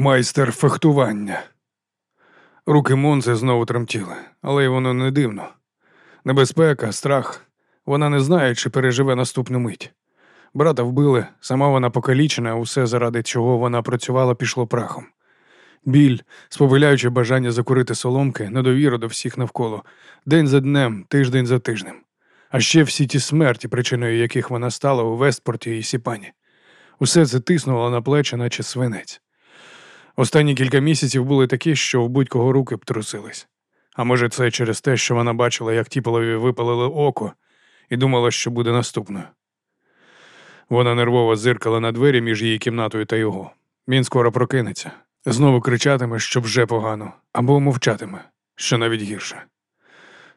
Майстер фехтування. Руки Монзи знову тремтіли, але й воно не дивно. Небезпека, страх. Вона не знає, чи переживе наступну мить. Брата вбили, сама вона покалічена, усе, заради чого вона працювала, пішло прахом. Біль, сповиляючи бажання закурити соломки, недовіру до всіх навколо, день за днем, тиждень за тижнем. А ще всі ті смерті, причиною яких вона стала у Вестпорті і Сіпані. Усе це тиснуло на плечі, наче свинець. Останні кілька місяців були такі, що в будь-кого руки б трусились. А може, це через те, що вона бачила, як Тіполові випалили око, і думала, що буде наступною. Вона нервово зиркала на двері між її кімнатою та його. Він скоро прокинеться, знову кричатиме, що вже погано, або мовчатиме, що навіть гірше.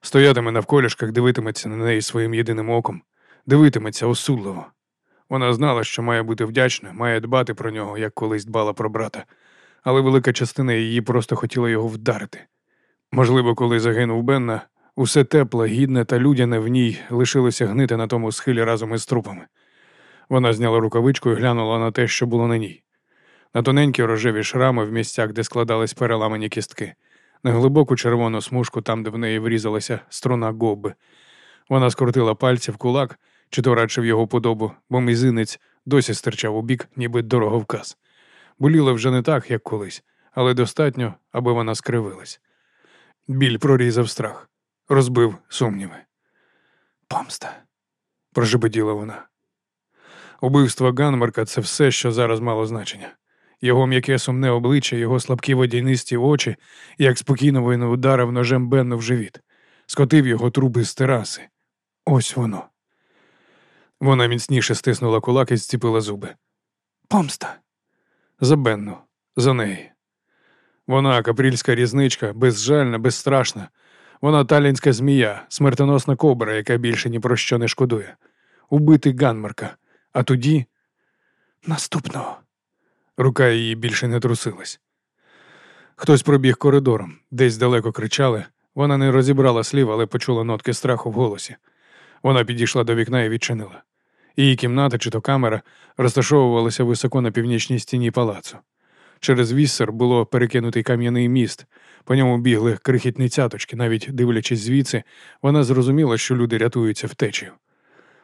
Стоятиме навколішках, дивитиметься на неї своїм єдиним оком, дивитиметься осудливо. Вона знала, що має бути вдячна, має дбати про нього, як колись дбала про брата, але велика частина її просто хотіла його вдарити. Можливо, коли загинув Бенна, усе тепле, гідне та людяне в ній лишилося гнити на тому схилі разом із трупами. Вона зняла рукавичку і глянула на те, що було на ній. На тоненькі рожеві шрами в місцях, де складались переламані кістки, на глибоку червону смужку, там, де в неї врізалася струна гобби. Вона скрутила пальці в кулак, чи то радше в його подобу, бо мізинець досі стирчав у бік, ніби дороговказ. Боліло вже не так, як колись, але достатньо, аби вона скривилась. Біль прорізав страх, розбив сумніви. Помста, прошепотіла вона. Убивство Ганмарка це все, що зараз мало значення. Його м'яке сумне обличчя, його слабкі водянисті очі, як спокійно він ударив ножем Бенну в живіт, скотив його труби з тераси. Ось воно. Вона міцніше стиснула кулак і зціпила зуби. Помста. За Бенну, за неї. Вона капрільська різничка, безжальна, безстрашна. Вона талінська змія, смертоносна кобра, яка більше ні про що не шкодує. Убити Ганмарка. А тоді наступного. Рука її більше не трусилась. Хтось пробіг коридором, десь далеко кричали. Вона не розібрала слів, але почула нотки страху в голосі. Вона підійшла до вікна і відчинила. Її кімната чи то камера розташовувалася високо на північній стіні палацу. Через віссер було перекинутий кам'яний міст, по ньому бігли крихітні цяточки, навіть дивлячись звідси, вона зрозуміла, що люди рятуються втечею.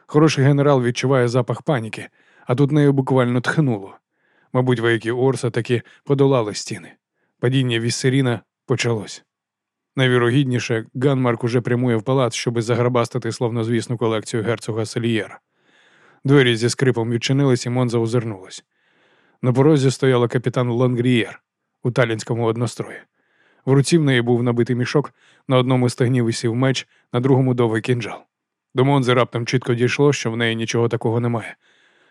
Хороший генерал відчуває запах паніки, а тут нею буквально тхнуло. Мабуть, вояки Орса таки подолали стіни. Падіння Віссеріна почалось. Найвірогідніше, Ганмарк уже прямує в палац, щоби заграбастати славнозвісну колекцію герцога Сельєра. Двері зі скрипом відчинились, і Монза озирнулась. На порозі стояла капітан Лангрієр у талінському однострої. В руці в неї був набитий мішок, на одному стегні висів меч, на другому довгий кінжал. До Монзи раптом чітко дійшло, що в неї нічого такого немає.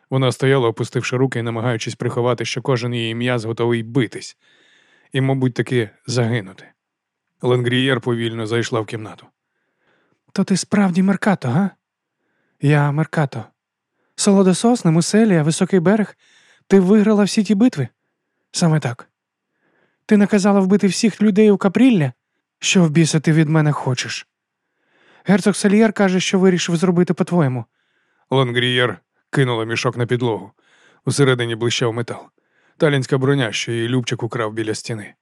Вона стояла, опустивши руки і намагаючись приховати, що кожен її м'яз готовий битись, і, мабуть, таки загинути. Ленгрієр повільно зайшла в кімнату. То ти справді Меркато, га? Я Меркато. Солодососне, Муселія, високий берег. Ти виграла всі ті битви? Саме так. Ти наказала вбити всіх людей у капрілля? Що в біса ти від мене хочеш? Герцог Сальєр каже, що вирішив зробити по-твоєму. Лонгрієр кинула мішок на підлогу. Усередині блищав метал. Талінська броня, що її Любчик украв біля стіни.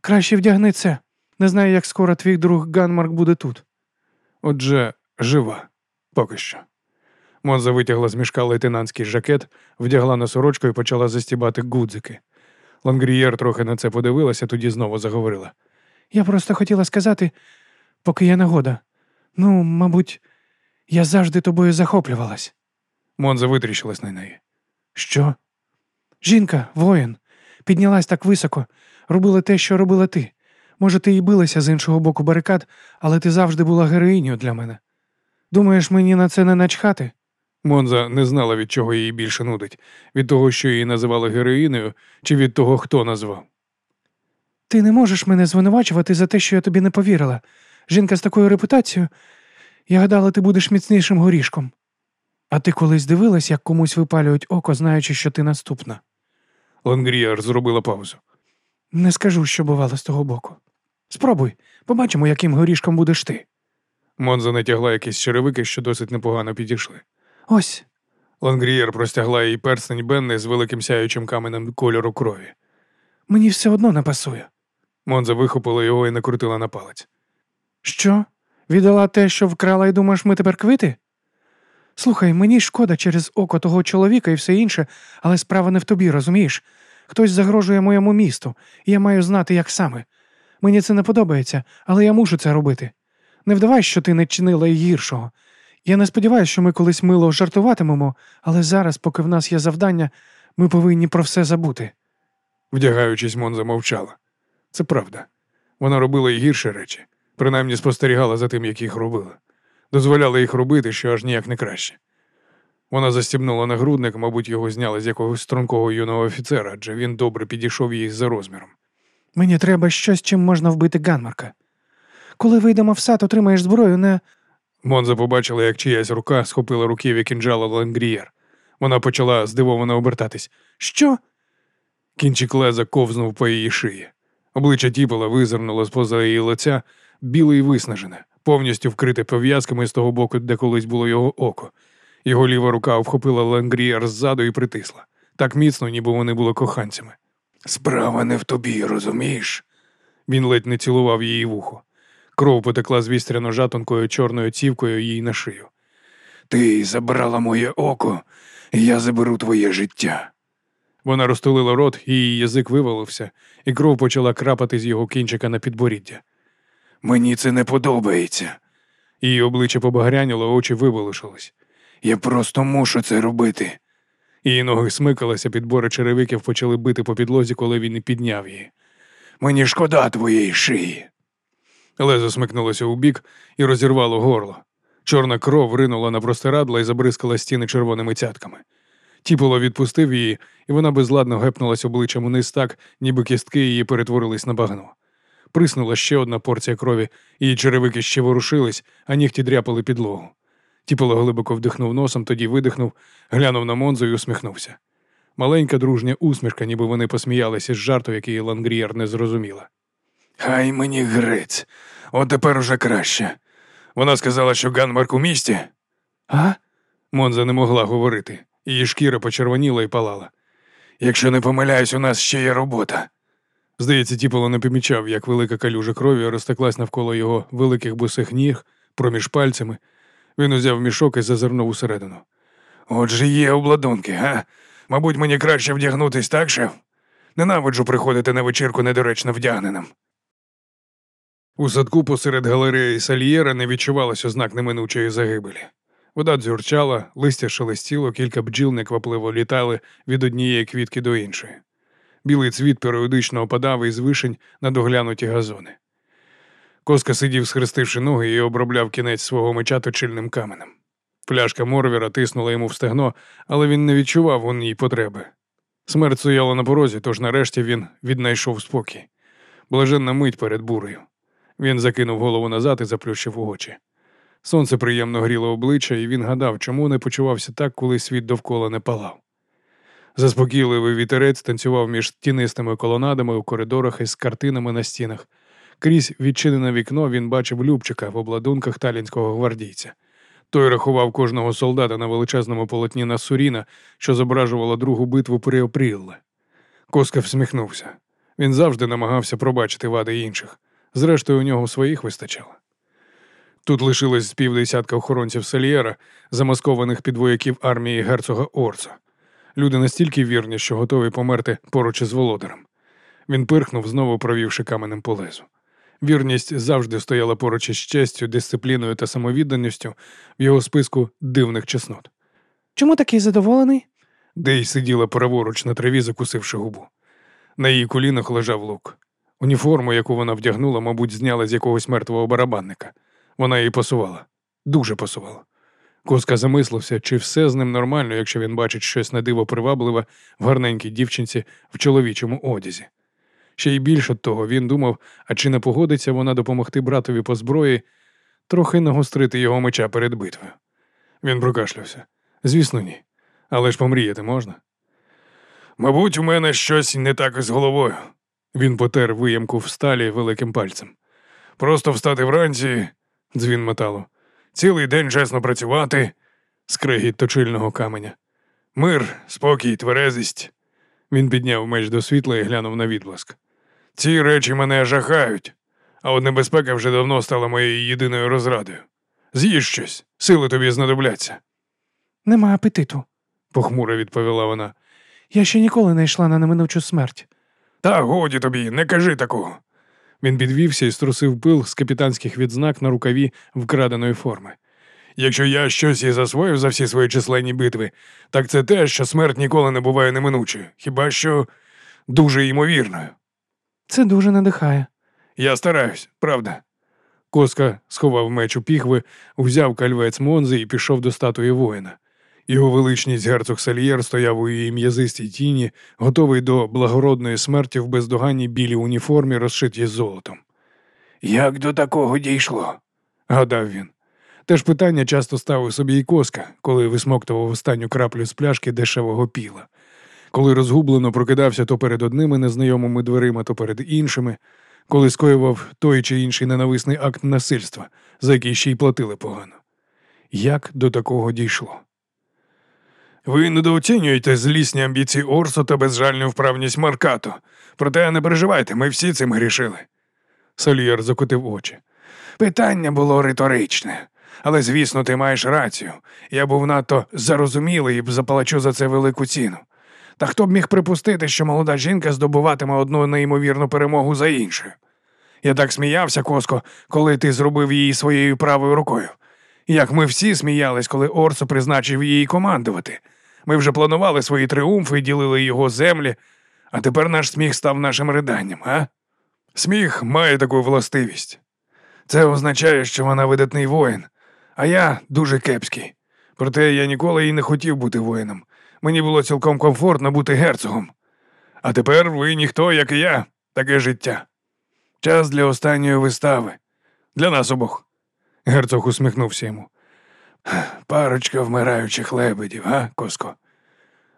Краще вдягни це. Не знаю, як скоро твій друг Ганмарк буде тут. Отже, жива, поки що. Монза витягла з мішка лейтенантський жакет, вдягла на сорочку і почала застібати гудзики. Лангрієр трохи на це подивилася, тоді знову заговорила. Я просто хотіла сказати, поки є нагода. Ну, мабуть, я завжди тобою захоплювалась. Монза витріщилась на неї. Що? Жінка, воїн, піднялась так високо, робила те, що робила ти. Може, ти і билася з іншого боку барикад, але ти завжди була героїнею для мене. Думаєш, мені на це не начхати? Монза не знала, від чого її більше нудить, від того, що її називали героїною, чи від того, хто назвав. Ти не можеш мене звинувачувати за те, що я тобі не повірила. Жінка з такою репутацією. Я гадала, ти будеш міцнішим горішком. А ти колись дивилась, як комусь випалюють око, знаючи, що ти наступна. Лангріар зробила паузу. Не скажу, що бувало з того боку. Спробуй, побачимо, яким горішком будеш ти. Монза натягла якісь черевики, що досить непогано підійшли. Ось. Лангрієр простягла їй перстень Бенни з великим сяючим каменем кольору крові. Мені все одно не пасує. Монза вихопила його і накрутила на палець. Що? Віддала те, що вкрала, і думаєш, ми тепер квити? Слухай, мені шкода через око того чоловіка і все інше, але справа не в тобі, розумієш? Хтось загрожує моєму місту, і я маю знати, як саме. Мені це не подобається, але я мушу це робити. Не вдавай, що ти не чинила й гіршого. Я не сподіваюся, що ми колись мило жартуватимемо, але зараз, поки в нас є завдання, ми повинні про все забути. Вдягаючись, Монза мовчала. Це правда. Вона робила й гірші речі, принаймні спостерігала за тим, як їх робила. Дозволяла їх робити, що аж ніяк не краще. Вона застібнула нагрудник, мабуть, його зняли з якогось стрункого юного офіцера, адже він добре підійшов їй за розміром. Мені треба щось, чим можна вбити Ганмарка. Коли вийдемо в сад, отримаєш зброю, не. Монза побачила, як чиясь рука схопила руків'я кінжала Лангрієр. Вона почала здивовано обертатись. Що? Кінчик леза ковзнув по її шиї. Обличчя тіпала визирнуло з поза її лиця, біле і виснажене, повністю вкрите пов'язками з того боку, де колись було його око. Його ліва рука обхопила Лангрієр ззаду і притисла. Так міцно, ніби вони були коханцями. Справа не в тобі, розумієш? Він ледь не цілував її вухо. Кров потекла з вістряно жатонкою чорною цівкою їй на шию. Ти забрала моє око, і я заберу твоє життя. Вона розтулила рот, і її язик вивалився, і кров почала крапати з його кінчика на підборіддя. Мені це не подобається. Її обличчя побагряніло, очі виволишились. Я просто мушу це робити. Її ноги смикалися, підбори черевиків почали бити по підлозі, коли він і підняв її. Мені шкода твоєї шиї. Лезо смикнулося у бік і розірвало горло. Чорна кров ринула на простирадла і забризкала стіни червоними цятками. Тіполо відпустив її, і вона безладно гепнулась обличчям униз так, ніби кістки її перетворились на багно. Приснула ще одна порція крові, її черевики ще ворушились, а нігті дряпали підлогу. Тіполо глибоко вдихнув носом, тоді видихнув, глянув на Монзу і усміхнувся. Маленька дружня усмішка, ніби вони посміялися з жарту, який Лангрієр не зрозуміла. Хай мені грець, от тепер уже краще. Вона сказала, що Ганмарк у місті. А? Монза не могла говорити. Її шкіра почервоніла і палала. Якщо не помиляюсь, у нас ще є робота. Здається, Тіполо не помічав, як велика калюжа крові розтеклась навколо його великих босих ніг, проміж пальцями. Він узяв мішок і зазирнув усередину. Отже, є обладунки, га? Мабуть, мені краще вдягнутись так, шеф? Ненавиджу приходити на вечірку недоречно вдягненим. У садку посеред галереї Сальєра не відчувалося ознак неминучої загибелі. Вода дзюрчала, листя шелестіло, кілька бджіл неквапливо літали від однієї квітки до іншої. Білий цвіт періодично опадав із вишень на доглянуті газони. Коска сидів, схрестивши ноги, і обробляв кінець свого меча точильним каменем. Пляшка Морвіра тиснула йому в стегно, але він не відчував у ній потреби. Смерть стояла на порозі, тож нарешті він віднайшов спокій. Блаженна мить перед бурею. Він закинув голову назад і заплющив очі. Сонце приємно гріло обличчя, і він гадав, чому не почувався так, коли світ довкола не палав. Заспокійливий вітерець танцював між тінистими колонадами у коридорах із картинами на стінах. Крізь відчинене вікно він бачив Любчика в обладунках талінського гвардійця. Той рахував кожного солдата на величезному полотні на Суріна, що зображувало другу битву при Опрілле. Коска всміхнувся. Він завжди намагався пробачити вади інших. Зрештою, у нього своїх вистачало. Тут лишилось з півдесятка охоронців Сальєра, замаскованих під вояків армії герцога Орца. Люди настільки вірні, що готові померти поруч із володарем. Він пирхнув, знову провівши каменем по лезу. Вірність завжди стояла поруч із честю, дисципліною та самовідданістю в його списку дивних чеснот. Чому такий задоволений? Дей сиділа праворуч на траві, закусивши губу. На її колінах лежав лук. Уніформу, яку вона вдягнула, мабуть, зняла з якогось мертвого барабанника. Вона її посувала, дуже посувала. Коска замислився, чи все з ним нормально, якщо він бачить щось на диво привабливе в гарненькій дівчинці в чоловічому одязі. Ще й більше того, він думав, а чи не погодиться вона допомогти братові по зброї, трохи нагострити його меча перед битвою. Він прокашлявся. Звісно, ні. Але ж помріяти можна. Мабуть, у мене щось не так із головою. Він потер виямку в сталі великим пальцем. Просто встати вранці, дзвін металу, цілий день чесно працювати, скригіт точильного каменя. Мир, спокій, тверезість. Він підняв меч до світла і глянув на відблиск. Ці речі мене жахають, а от небезпека вже давно стала моєю єдиною розрадою. З'їж щось, сили тобі знадобляться, Нема апетиту. похмуро відповіла вона. Я ще ніколи не йшла на неминучу смерть. Та годі тобі, не кажи такого. Він підвівся і струсив пил з капітанських відзнак на рукаві вкраденої форми. Якщо я щось і засвоїв за всі свої численні битви, так це те, що смерть ніколи не буває неминучою, хіба що дуже ймовірною. Це дуже надихає. Я стараюсь, правда. Коска сховав меч у піхви, взяв кальвець Монзи і пішов до статуї воїна. Його величність герцог Сальєр стояв у її м'язистій тіні, готовий до благородної смерті в бездоганній білій уніформі, розшитій золотом. Як до такого дійшло? гадав він. Те ж питання часто ставив собі і коска, коли висмоктував останню краплю з пляшки дешевого піла. Коли розгублено прокидався то перед одними незнайомими дверима, то перед іншими, коли скоював той чи інший ненависний акт насильства, за який ще й платили погано. Як до такого дійшло? Ви недооцінюєте злісні амбіції Орсу та безжальну вправність Маркато. Проте не переживайте, ми всі цим грішили. Сольєр закотив очі. Питання було риторичне, але, звісно, ти маєш рацію. Я був надто зарозумілий і заплачу за це велику ціну. Та хто б міг припустити, що молода жінка здобуватиме одну неймовірну перемогу за іншою? Я так сміявся, Коско, коли ти зробив її своєю правою рукою. Як ми всі сміялись, коли Орсо призначив її командувати. Ми вже планували свої тріумфи і ділили його землі, а тепер наш сміх став нашим риданням, а? Сміх має таку властивість. Це означає, що вона видатний воїн, а я дуже кепський. Проте я ніколи і не хотів бути воїном. Мені було цілком комфортно бути герцогом. А тепер ви ніхто, як і я, таке життя. Час для останньої вистави. Для нас обох. Герцог усміхнувся йому. Парочка вмираючих лебедів, а, Коско?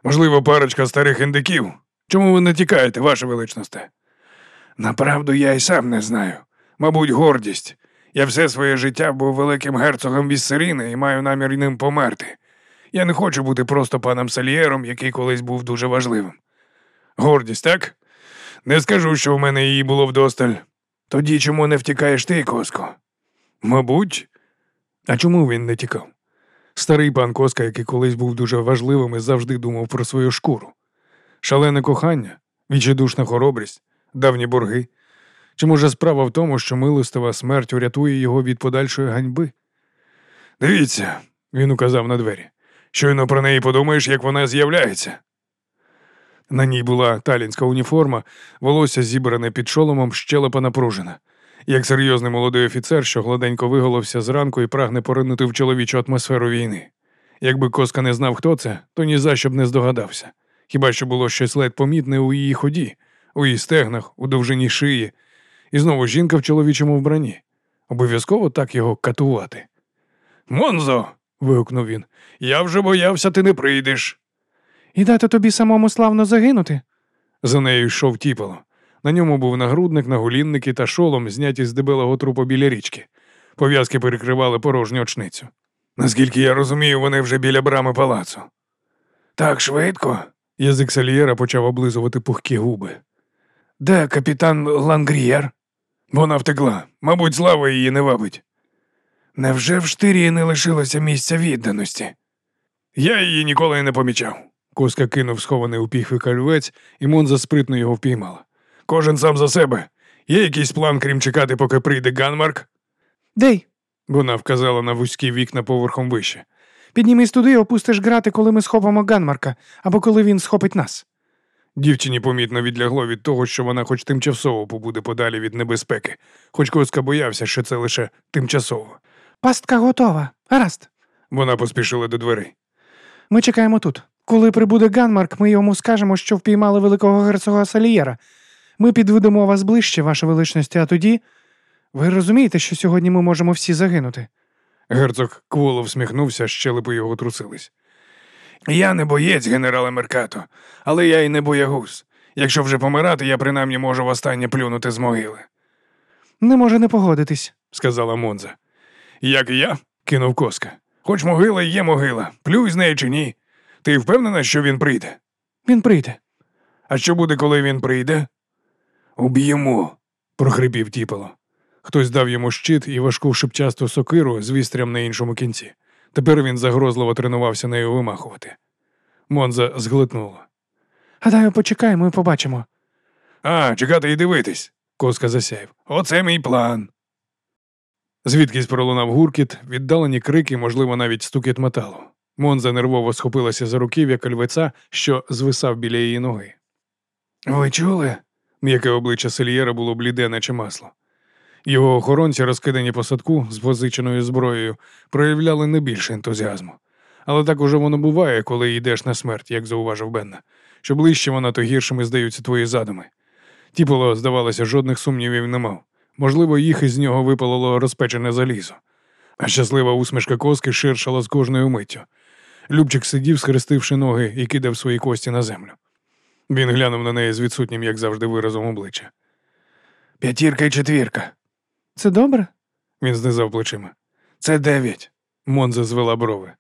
Можливо, парочка старих індиків. Чому ви не тікаєте, ваше величносте? Направду я й сам не знаю. Мабуть, гордість. Я все своє життя був великим герцогом Віссеріни і маю намір ним померти. Я не хочу бути просто паном Сальєром, який колись був дуже важливим. Гордість, так? Не скажу, що в мене її було вдосталь. Тоді чому не втікаєш ти, Коско? Мабуть. А чому він не тікав? Старий пан Коска, який колись був дуже важливим і завжди думав про свою шкуру. Шалене кохання, відчайдушна хоробрість, давні борги. Чи може справа в тому, що милостива смерть урятує його від подальшої ганьби? Дивіться, він указав на двері. Щойно про неї подумаєш, як вона з'являється. На ній була талінська уніформа, волосся зібране під шоломом, щелепа напружена, як серйозний молодий офіцер, що гладенько виголовся зранку і прагне поринути в чоловічу атмосферу війни. Якби коска не знав, хто це, то ні за що б не здогадався. Хіба що було щось ледь помітне у її ході, у її стегнах, у довжині шиї, і знову жінка в чоловічому вбранні. Обов'язково так його катувати. Монзо. вигукнув він. Я вже боявся, ти не прийдеш. І дати тобі самому славно загинути. За нею йшов тіпало. На ньому був нагрудник, нагулінники та шолом, зняті з дебелого трупа біля річки. Пов'язки перекривали порожню очницю. Наскільки я розумію, вони вже біля брами палацу. Так швидко. Язик Сальєра почав облизувати пухкі губи. Де капітан Лангрієр? Вона втекла. Мабуть, слава її не вабить. Невже в штирії не лишилося місця відданості? Я її ніколи не помічав. Коска кинув схований у піхві кальвець, і Монза спритно його впіймала. Кожен сам за себе. Є якийсь план, крім чекати, поки прийде Ганмарк? Дей, Вона вказала на вузькі вікна поверхом вище. піднімись туди і опустиш грати, коли ми схопимо Ганмарка, або коли він схопить нас. Дівчині помітно відлягло від того, що вона хоч тимчасово побуде подалі від небезпеки, хоч Коска боявся, що це лише тимчасово. Пастка готова. Гаразд. Вона поспішила до дверей. Ми чекаємо тут. Коли прибуде Ганмарк, ми йому скажемо, що впіймали великого герцога Салієра. Ми підведемо вас ближче, ваше величність, а тоді. Ви розумієте, що сьогодні ми можемо всі загинути. Герцог кволо всміхнувся, щелепи його трусились. Я не боєць, генерале Меркато, але я й не боягуз. Якщо вже помирати, я принаймні можу востаннє плюнути з могили, Не може не погодитись. сказала Монза. Як і я, кинув коска. Хоч могила є могила, плюй з неї чи ні. Ти впевнена, що він прийде? Він прийде. А що буде, коли він прийде? Уб'ємо, прохрипів тіпало. Хтось дав йому щит і важку шипчасту сокиру з вістрям на іншому кінці. Тепер він загрозливо тренувався нею вимахувати. Монза зглитнула. Гадаю, почекаємо і побачимо. А, чекати і дивитись, коска засяяв. Оце мій план. Звідкись пролунав гуркіт, віддалені крики, можливо, навіть стукіт металу. Монза нервово схопилася за руків'я кальвеця, що звисав біля її ноги. Ви чули? М'яке обличчя Сельєра було бліде, наче масло. Його охоронці, розкидані по садку з позиченою зброєю, проявляли не більше ентузіазму. Але так уже воно буває, коли йдеш на смерть, як зауважив Бенна. Що ближче вона, то гіршими здаються твої задуми. Тіполо, здавалося, жодних сумнівів не мав. Можливо, їх із нього випалило розпечене залізо. А щаслива усмішка коски ширшала з кожною миттю. Любчик сидів, схрестивши ноги, і кидав свої кості на землю. Він глянув на неї з відсутнім, як завжди, виразом обличчя. П'ятірка і четвірка. Це добре? Він знизав плечима. Це дев'ять. Монза звела брови.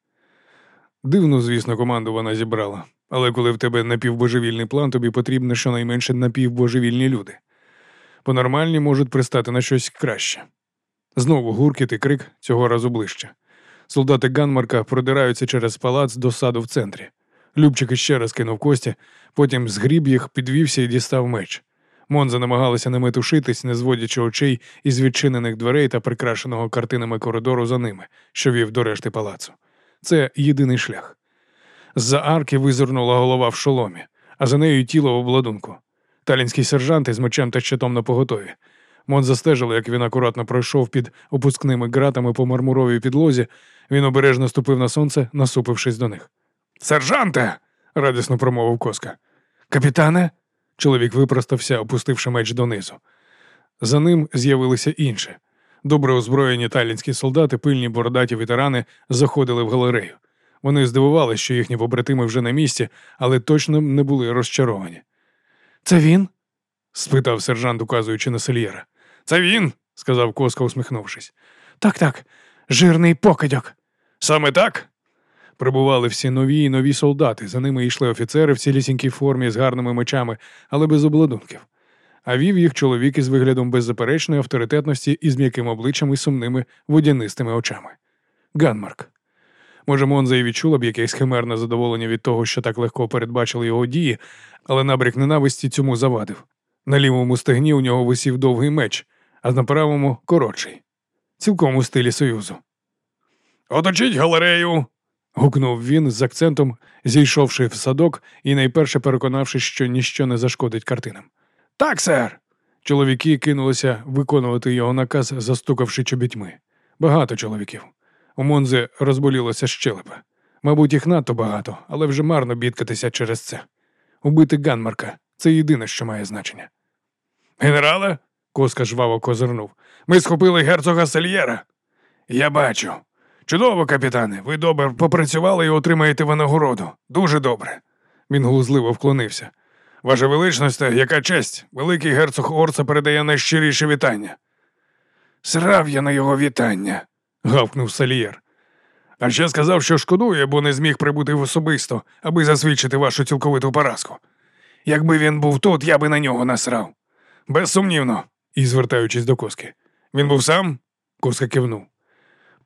Дивну, звісно, команду вона зібрала, але коли в тебе напівбожевільний план, тобі потрібно щонайменше напівбожевільні люди. Понормальні можуть пристати на щось краще. Знову гуркіт і крик цього разу ближче. Солдати Ганмарка продираються через палац до саду в центрі. Любчик іще раз кинув кості, потім згріб їх, підвівся і дістав меч. Монза намагалася не метушитись, не зводячи очей із відчинених дверей та прикрашеного картинами коридору за ними, що вів до решти палацу. Це єдиний шлях. З-за арки визирнула голова в шоломі, а за нею тіло в обладунку. Талінський сержант із мечем та щитом на поготові. Мон застежили, як він акуратно пройшов під опускними ґратами по мармуровій підлозі. Він обережно ступив на сонце, насупившись до них. Сержанте. радісно промовив коска. Капітане. Чоловік випростався, опустивши меч донизу. За ним з'явилися інші. Добре озброєні талінські солдати, пильні бородаті ветерани заходили в галерею. Вони здивувалися, що їхні побратими вже на місці, але точно не були розчаровані. Це він? спитав сержант, указуючи на сельєра. Це він, сказав Коска, усміхнувшись. Так, так, жирний покидьок. Саме так. Прибували всі нові і нові солдати. За ними йшли офіцери в цілісінькій формі з гарними мечами, але без обладунків. А вів їх чоловік із виглядом беззаперечної авторитетності і з м'яким обличчям і сумними водянистими очами. Ганмарк. Може, Монза і відчула б якесь химерне задоволення від того, що так легко передбачили його дії, але набряк ненависті цьому завадив. На лівому стегні у нього висів довгий меч, а на правому коротший, цілком у стилі Союзу. Оточіть галерею. Гукнув він з акцентом, зійшовши в садок і найперше переконавшись, що ніщо не зашкодить картинам. Так, сер. Чоловіки кинулися виконувати його наказ, застукавши чобітьми. Багато чоловіків. У Монзи розболілося щелепа. Мабуть, їх надто багато, але вже марно бідкатися через це. Убити Ганмарка це єдине, що має значення. Генерале, коска жваво козирнув, ми схопили герцога Сельєра. Я бачу. Чудово, капітане, ви добре попрацювали і отримаєте винагороду. Дуже добре. Він глузливо вклонився. Ваша величність, яка честь, великий герцог Орца передає найщиріше вітання. Срав я на його вітання, гавкнув Сальєр. А ще сказав, що шкодує, бо не зміг прибути особисто, аби засвідчити вашу цілковиту поразку. Якби він був тут, я би на нього насрав. Безсумнівно, і звертаючись до коски. Він був сам? Коска кивнув.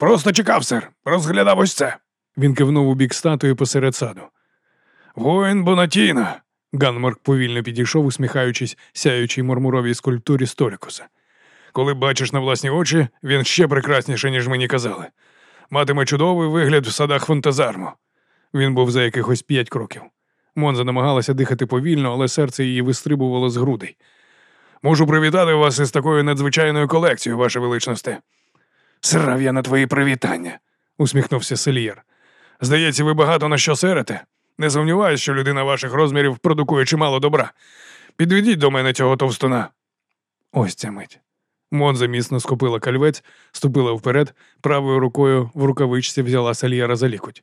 Просто чекав, сер, розглядав ось це. Він кивнув у бік статуї посеред саду. Воїн Бонатіна. Ганмарк повільно підійшов, усміхаючись, сяючій мармуровій скульптурі Столікуса. Коли бачиш на власні очі, він ще прекрасніше, ніж мені казали. Матиме чудовий вигляд в садах фонтазарму. Він був за якихось п'ять кроків. Монза намагалася дихати повільно, але серце її вистрибувало з грудей. Можу привітати вас із такою надзвичайною колекцією, ваше величносте. Срав я на твої привітання, усміхнувся Сельєр. Здається, ви багато на що серете. Не сумніваюся, що людина ваших розмірів продукує чимало добра. Підведіть до мене цього товстуна. Ось ця мить. Монза міцно схопила кальвець, ступила вперед, правою рукою в рукавичці взяла Сальєра за лікоть.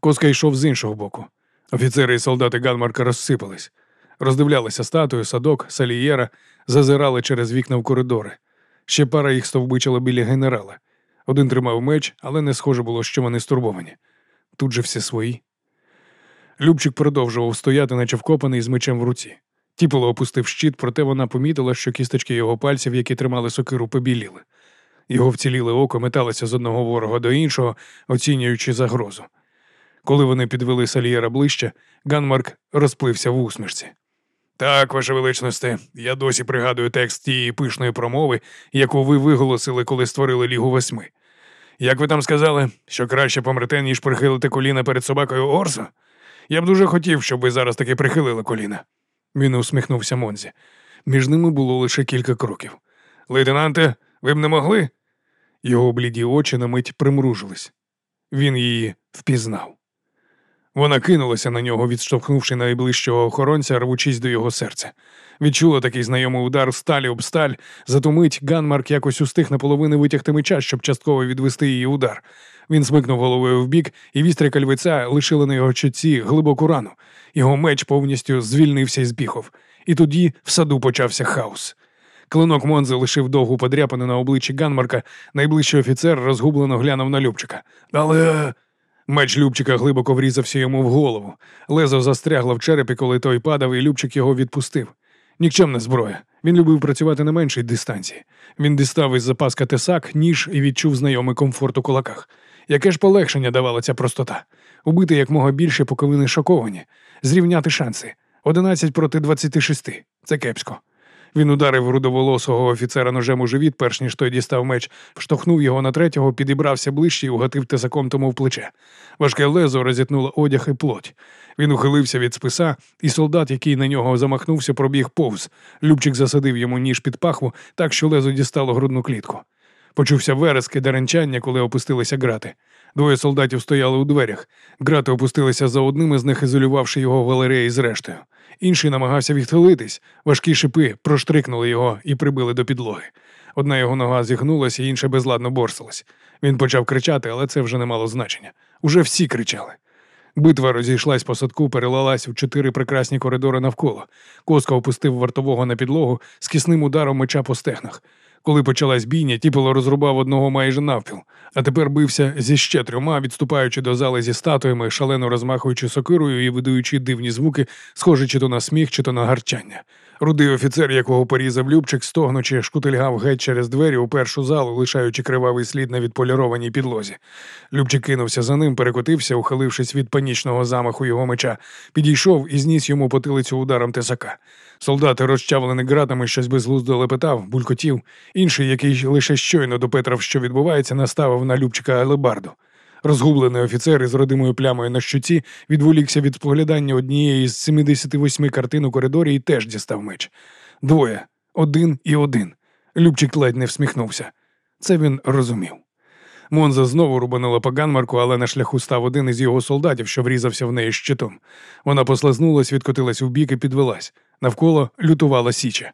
Коска йшов з іншого боку. Офіцери і солдати Ганмарка розсипались, роздивлялися статую, садок, Сальєра, зазирали через вікна в коридори. Ще пара їх стовбичила біля генерала. Один тримав меч, але не схоже було, що вони стурбовані. Тут же всі свої. Любчик продовжував стояти, наче вкопаний з мечем в руці. Тіпало опустив щит, проте вона помітила, що кісточки його пальців, які тримали сокиру, побіліли. Його вціліле око металося з одного ворога до іншого, оцінюючи загрозу. Коли вони підвели Сальєра ближче, Ганмарк розплився в усмішці. Так, ваше величносте, я досі пригадую текст тієї пишної промови, яку ви виголосили, коли створили Лігу восьми. Як ви там сказали, що краще помрете, ніж прихилити коліна перед собакою Орсо? Я б дуже хотів, щоб ви зараз таки прихилили коліна. Він усміхнувся Монзі. Між ними було лише кілька кроків. Лейтенанте, ви б не могли? Його бліді очі на мить примружились. Він її впізнав. Вона кинулася на нього, відштовхнувши найближчого охоронця, рвучись до його серця. Відчула такий знайомий удар сталі об сталь. За ту мить Ганмарк якось устиг наполовину витягти меча, щоб частково відвести її удар. Він смикнув головою вбік, і вістря Кальвеца лишило на його чоці глибоку рану. Його меч повністю звільнився із піхов. І тоді в саду почався хаос. Клинок Монзи лишив довгу подряпину на обличчі Ганмарка. Найближчий офіцер розгублено глянув на Любчика. Але. Меч Любчика глибоко врізався йому в голову. Лезо застрягло в черепі, коли той падав, і Любчик його відпустив. Нікчемна зброя. Він любив працювати на меншій дистанції. Він дістав із запаска тесак, ніж і відчув знайомий комфорт у кулаках. Яке ж полегшення давала ця простота? Убити якмога більше, поки вони шоковані, зрівняти шанси. 11 проти 26. Це кепсько. Він ударив рудоволосого офіцера ножем у живіт, перш ніж той дістав меч, вштовхнув його на третього, підібрався ближче і угатив тесаком тому в плече. Важке лезо розітнуло одяг і плоть. Він ухилився від списа, і солдат, який на нього замахнувся, пробіг повз. Любчик засадив йому ніж під пахву, так що лезо дістало грудну клітку. Почувся вереск і деренчання, коли опустилися грати. Двоє солдатів стояли у дверях. Грати опустилися за одним із них, ізолювавши його в галереї з рештою. Інший намагався відхилитись. Важкі шипи проштрикнули його і прибили до підлоги. Одна його нога зігнулася, інша безладно борсилась. Він почав кричати, але це вже не мало значення. Уже всі кричали. Битва розійшлась по садку, перелилась в чотири прекрасні коридори навколо. Коска опустив вартового на підлогу з кисним ударом меча по стегнах. Коли почалась бійня, тіпало розрубав одного майже навпіл, а тепер бився зі ще трьома, відступаючи до зали зі статуями, шалено розмахуючи сокирою і видаючи дивні звуки, схожі чи то на сміх, чи то на гарчання. Рудий офіцер, якого порізав Любчик, стогнучи, шкутильгав геть через двері у першу залу, лишаючи кривавий слід на відполірованій підлозі. Любчик кинувся за ним, перекотився, ухилившись від панічного замаху його меча, підійшов і зніс йому потилицю ударом тесака. Солдати, розчавлені ґратами, щось безглуздо лепетав, булькотів. Інший, який лише щойно допетрав, що відбувається, наставив на Любчика алебарду. Розгублений офіцер із родимою плямою на щуці відволікся від споглядання однієї з 78 картин у коридорі і теж дістав меч. Двоє, один і один. Любчик ледь не всміхнувся. Це він розумів. Монза знову рубанула по Ганмарку, але на шляху став один із його солдатів, що врізався в неї щитом. Вона послизнулась, відкотилась у бік і підвелась. Навколо лютувала січа.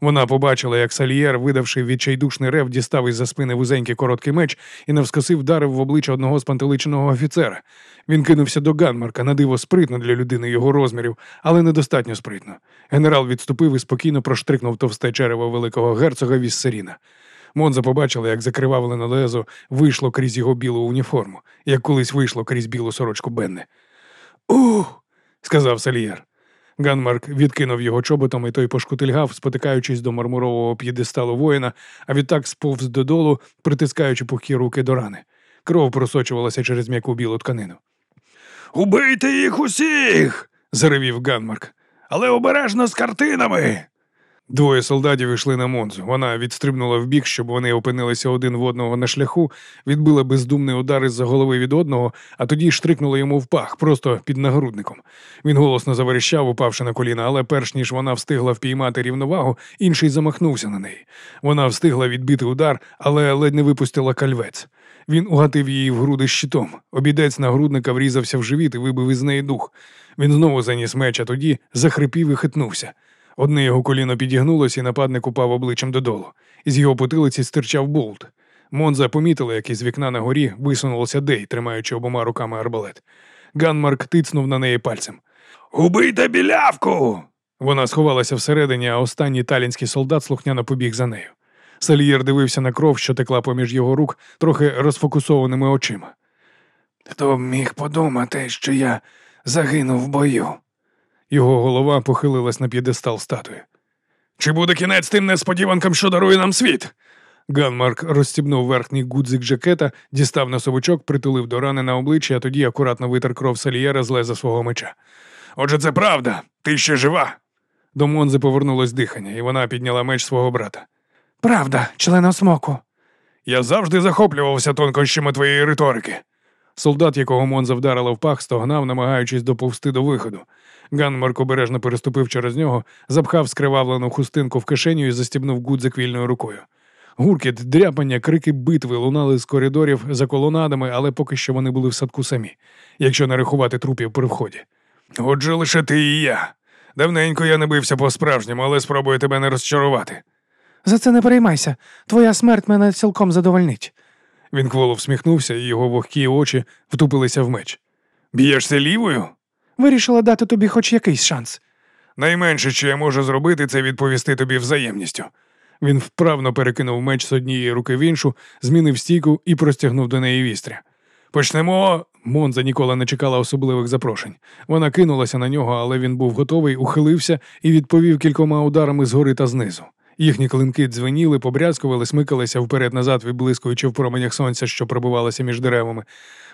Вона побачила, як Сальєр, видавши відчайдушний рев, дістав із за спини вузенький короткий меч і навскоси вдарив в обличчя одного спантеличеного офіцера. Він кинувся до Ганмарка, на диво спритно для людини його розмірів, але недостатньо спритно. Генерал відступив і спокійно проштрикнув товсте черево великого герцога Віссеріна. Монза побачила, як закривавлене лезо вийшло крізь його білу уніформу, як колись вийшло крізь білу сорочку Бенни. Ух. сказав Сальєр. Ганмарк відкинув його чоботом, і той пошкутильгав, спотикаючись до мармурового п'єдесталу воїна, а відтак сповз додолу, притискаючи пухкі руки до рани. Кров просочувалася через м'яку білу тканину. Убийте їх усіх. заревів Ганмарк. Але обережно з картинами. Двоє солдатів йшли на Монзу. Вона відстрибнула вбік, щоб вони опинилися один в одного на шляху, відбила бездумний удар із за голови від одного, а тоді штрикнула йому в пах, просто під нагрудником. Він голосно заверещав, упавши на коліна, але перш ніж вона встигла впіймати рівновагу, інший замахнувся на неї. Вона встигла відбити удар, але ледь не випустила кальвець. Він угатив її в груди щитом. Обідець нагрудника врізався в живіт і вибив із неї дух. Він знову заніс меч, а тоді захрипів і хитнувся. Одне його коліно підігнулося, і нападник упав обличчям додолу. Із його потилиці стирчав болт. Монза помітила, як із вікна на горі висунулася Дей, тримаючи обома руками арбалет. Ганмарк тицнув на неї пальцем. Убийте білявку! Вона сховалася всередині, а останній талінський солдат слухняно побіг за нею. Сальєр дивився на кров, що текла поміж його рук, трохи розфокусованими очима. Хто б міг подумати, що я загинув в бою? Його голова похилилась на п'єдестал статуї. Чи буде кінець тим несподіванкам, що дарує нам світ? Ганмарк розстібнув верхній гудзик жакета, дістав носовичок, притулив до рани на обличчя, а тоді акуратно витер кров Сальєра з леза свого меча. Отже, це правда, ти ще жива. До Монзи повернулось дихання, і вона підняла меч свого брата. Правда, члена смоку. Я завжди захоплювався тонкощами твоєї риторики. Солдат, якого Монза вдарила в пах, стогнав, намагаючись доповзти до виходу. Ганмарк обережно переступив через нього, запхав скривавлену хустинку в кишеню і застібнув гудзик вільною рукою. Гуркіт, дряпання, крики битви лунали з коридорів за колонадами, але поки що вони були в садку самі, якщо не рахувати трупів при вході. Отже, лише ти і я. Давненько я не бився по-справжньому, але спробую тебе не розчарувати. За це не переймайся. Твоя смерть мене цілком задовольнить. Він кволо всміхнувся, і його вогкі очі втупилися в меч. Б'єшся лівою? Вирішила дати тобі хоч якийсь шанс. Найменше, що я можу зробити, це відповісти тобі взаємністю. Він вправно перекинув меч з однієї руки в іншу, змінив стійку і простягнув до неї вістря. Почнемо. Монза ніколи не чекала особливих запрошень. Вона кинулася на нього, але він був готовий, ухилився і відповів кількома ударами згори та знизу. Їхні клинки дзвеніли, побрязкували, смикалися вперед-назад, відблискуючи в променях сонця, що пробивалося між деревами.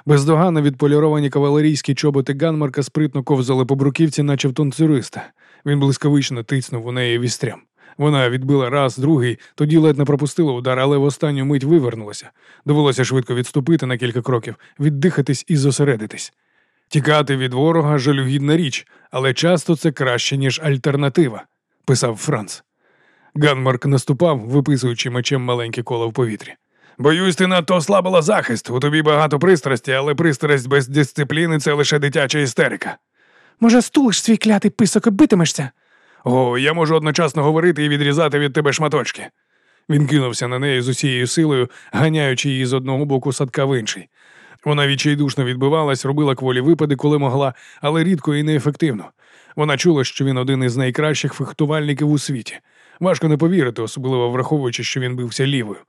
Бездоганно відполіровані кавалерійські чоботи Ганмарка спритно ковзали по бруківці, наче в тонцюриста. Він блискавично тицнув у неї вістрям. Вона відбила раз, другий, тоді ледь не пропустила удар, але в останню мить вивернулася. Довелося швидко відступити на кілька кроків, віддихатись і зосередитись. Тікати від ворога жалюгідна річ, але часто це краще, ніж альтернатива, писав Франц. Ганмарк наступав, виписуючи мечем маленьке коло в повітрі. Боюсь, ти надто ослабила захист. У тобі багато пристрасті, але пристрасть без дисципліни це лише дитяча істерика. Може, стулиш свій клятий писок і битимешся? О, я можу одночасно говорити і відрізати від тебе шматочки. Він кинувся на неї з усією силою, ганяючи її з одного боку садка в інший. Вона відчайдушно відбивалась, робила кволі випади, коли могла, але рідко і неефективно. Вона чула, що він один із найкращих фехтувальників у світі. Важко не повірити, особливо враховуючи, що він бився лівою.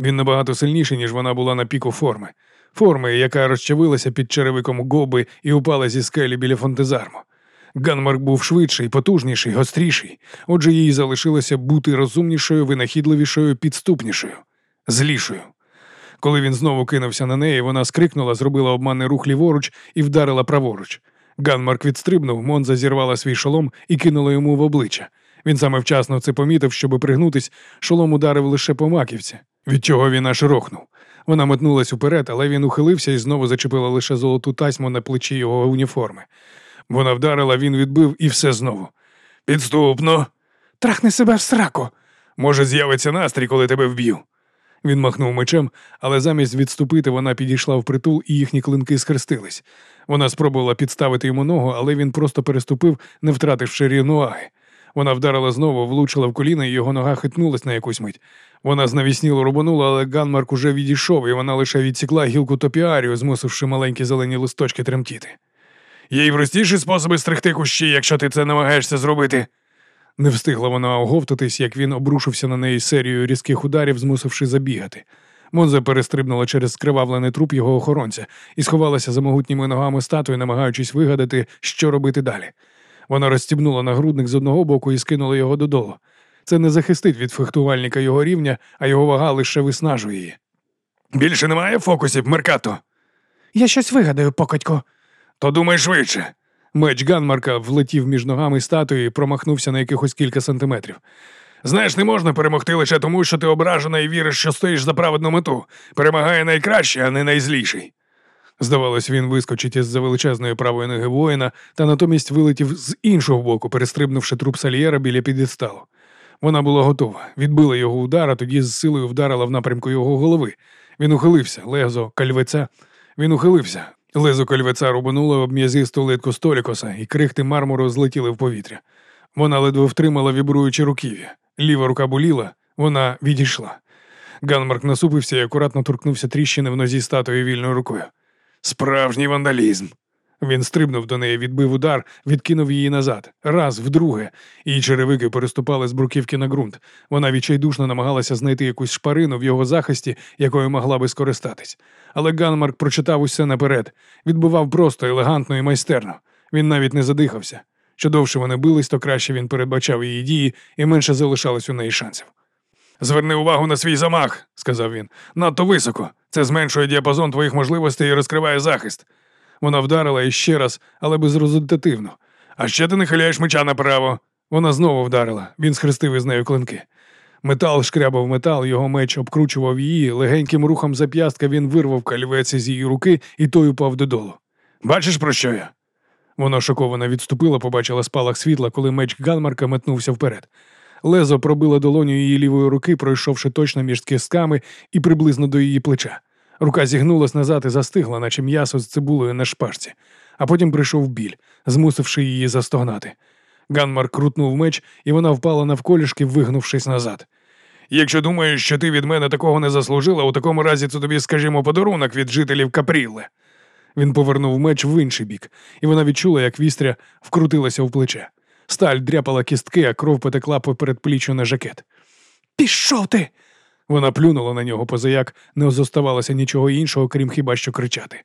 Він набагато сильніший, ніж вона була на піку форми. Форми, яка розчавилася під черевиком гоби і упала зі скелі біля фонтезарму. Ганмарк був швидший, потужніший, гостріший, отже, їй залишилося бути розумнішою, винахідливішою, підступнішою, злішою. Коли він знову кинувся на неї, вона скрикнула, зробила обманний рух ліворуч і вдарила праворуч. Ганмарк відстрибнув, Монза зірвала свій шолом і кинула йому в обличчя. Він саме вчасно це помітив, щоби пригнутись, шолом ударив лише по маківці, від чого він аж рохнув. Вона метнулась уперед, але він ухилився і знову зачепила лише золоту тасьму на плечі його уніформи. Вона вдарила, він відбив і все знову. Підступно. Трахни себе в сраку. Може, з'явиться настрій, коли тебе вб'ю. Він махнув мечем, але замість відступити вона підійшла в притул, і їхні клинки схрестились. Вона спробувала підставити йому ногу, але він просто переступив, не втративши рівноваги. Вона вдарила знову, влучила в коліна, і його нога хитнулась на якусь мить. Вона знавісніло рубанула, але Ганмарк уже відійшов, і вона лише відсікла гілку топіарію, змусивши маленькі зелені листочки тремтіти. Є й простіші способи стригти кущі, якщо ти це намагаєшся зробити. Не встигла вона оговтатись, як він обрушився на неї серією різких ударів, змусивши забігати. Монза перестрибнула через скривавлений труп його охоронця і сховалася за могутніми ногами статуї, намагаючись вигадати, що робити далі. Вона розстібнула нагрудник з одного боку і скинула його додолу. Це не захистить від фехтувальника його рівня, а його вага лише виснажує її. Більше немає фокусів, Меркато? Я щось вигадаю, покотько. То думай швидше. Меч Ганмарка влетів між ногами статуї і промахнувся на якихось кілька сантиметрів. Знаєш, не можна перемогти лише тому, що ти ображена і віриш, що стоїш за праведну мету. Перемагає найкращий, а не найзліший. Здавалось, він вискочить із за величезної правої ноги воїна та натомість вилетів з іншого боку, перестрибнувши труп сальєра біля підісталу. Вона була готова, відбила його удар, а тоді з силою вдарила в напрямку його голови. Він ухилився, лезо кальвеця. Він ухилився. Лезо кальвеця рубануло об м'язисту литку столікоса, і крихти мармуру злетіли в повітря. Вона ледве втримала вібруючи руків'я. Ліва рука боліла, вона відійшла. Ганмарк насупився і акуратно торкнувся тріщини в нозі статуї вільною рукою. Справжній вандалізм. Він стрибнув до неї, відбив удар, відкинув її назад. Раз, вдруге. Її черевики переступали з бруківки на ґрунт. Вона відчайдушно намагалася знайти якусь шпарину в його захисті, якою могла би скористатись. Але Ганмарк прочитав усе наперед, відбував просто, елегантно і майстерно. Він навіть не задихався. Що довше вони бились, то краще він передбачав її дії і менше залишалось у неї шансів. Зверни увагу на свій замах, сказав він. Надто високо. Це зменшує діапазон твоїх можливостей і розкриває захист. Вона вдарила іще раз, але безрезультативно. А ще ти нахиляєш меча направо. Вона знову вдарила. Він схрестив із нею клинки. Метал шкрябав метал, його меч обкручував її. Легеньким рухом зап'ястка він вирвав кальвець із її руки, і той упав додолу. Бачиш, про що я? Вона шоковано відступила, побачила спалах світла, коли меч Ганмарка метнувся вперед. Лезо пробило долоню її лівої руки, пройшовши точно між кістками і приблизно до її плеча. Рука зігнулась назад і застигла, наче м'ясо з цибулею на шпажці, а потім прийшов біль, змусивши її застогнати. Ганмар крутнув меч, і вона впала навколішки, вигнувшись назад. Якщо думаєш, що ти від мене такого не заслужила, у такому разі це тобі, скажімо, подарунок від жителів Капрілли. Він повернув меч в інший бік, і вона відчула, як вістря вкрутилася в плече. Сталь дряпала кістки, а кров потекла по передпліччю на жакет. Пішов ти! Вона плюнула на нього, позаяк не зоставалося нічого іншого, крім хіба що кричати.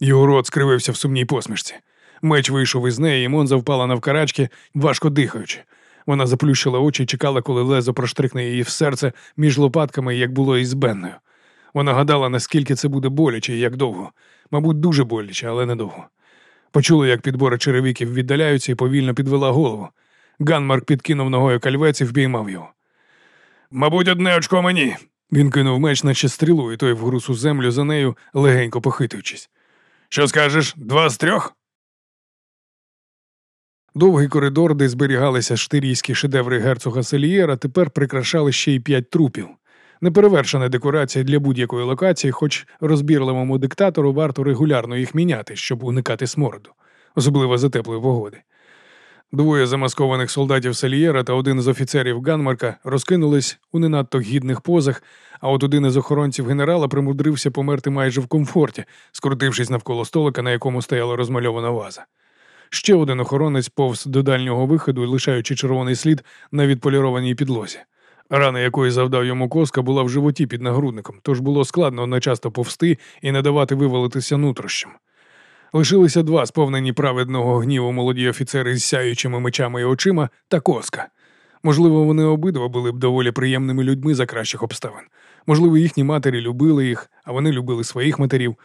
Його рот скривився в сумній посмішці. Меч вийшов із неї, і Монза впала навкарачки, важко дихаючи. Вона заплющила очі і чекала, коли лезо проштрикне її в серце між лопатками, як було із Бенною. Вона гадала, наскільки це буде боляче і як довго. Мабуть, дуже боляче, але недовго. Почула, як підбори черевиків віддаляються і повільно підвела голову. Ганмарк підкинув ногою кальвець і впіймав його. Мабуть, одне очко мені. Він кинув меч, наче стрілу, і той вгруз у землю за нею, легенько похитуючись. Що скажеш, два з трьох? Довгий коридор, де зберігалися штирійські шедеври герцога Селієра, тепер прикрашали ще й п'ять трупів. Неперевершена декорація для будь-якої локації, хоч розбірливому диктатору варто регулярно їх міняти, щоб уникати смороду, особливо за теплої погоди. Двоє замаскованих солдатів Сальєра та один з офіцерів Ганмарка розкинулись у не надто гідних позах, а от один із охоронців генерала примудрився померти майже в комфорті, скрутившись навколо столика, на якому стояла розмальована ваза. Ще один охоронець повз до дальнього виходу, лишаючи червоний слід на відполірованій підлозі. Рана, якої завдав йому коска, була в животі під нагрудником, тож було складно одночасно повсти і не давати вивалитися нутрощам. Лишилися два сповнені праведного гніву молоді офіцери з сяючими мечами і очима та коска. Можливо, вони обидва були б доволі приємними людьми за кращих обставин. Можливо, їхні матері любили їх, а вони любили своїх матерів.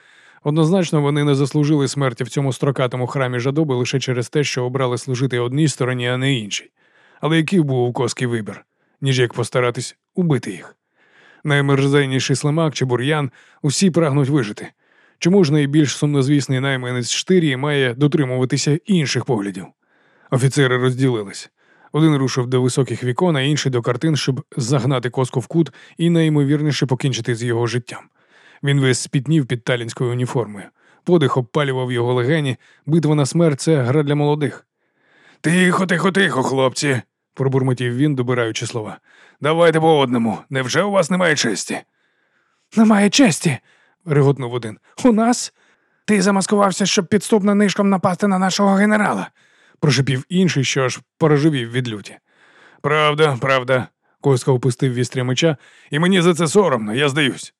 Однозначно, вони не заслужили смерті в цьому строкатому храмі жадоби лише через те, що обрали служити одній стороні, а не іншій. Але який був у коски вибір, ніж як постаратись убити їх? Наймерзенніший слимак чи бур'ян усі прагнуть вижити. Чому ж найбільш сумнозвісний найманець штирії має дотримуватися інших поглядів? Офіцери розділились. Один рушив до високих вікон, а інший до картин, щоб загнати коску в кут і найімовірніше покінчити з його життям. Він весь спітнів під талінською уніформою. Подих обпалював його легені, битва на смерть це гра для молодих. Тихо, тихо, тихо, хлопці, пробурмотів він, добираючи слова. Давайте по одному. Невже у вас немає честі? Немає честі, реготнув один. У нас? Ти замаскувався, щоб підступно нишком напасти на нашого генерала. прошепів інший, що аж порожевів від люті. Правда, правда, Коска опустив вістря меча, і мені за це соромно, я здаюсь.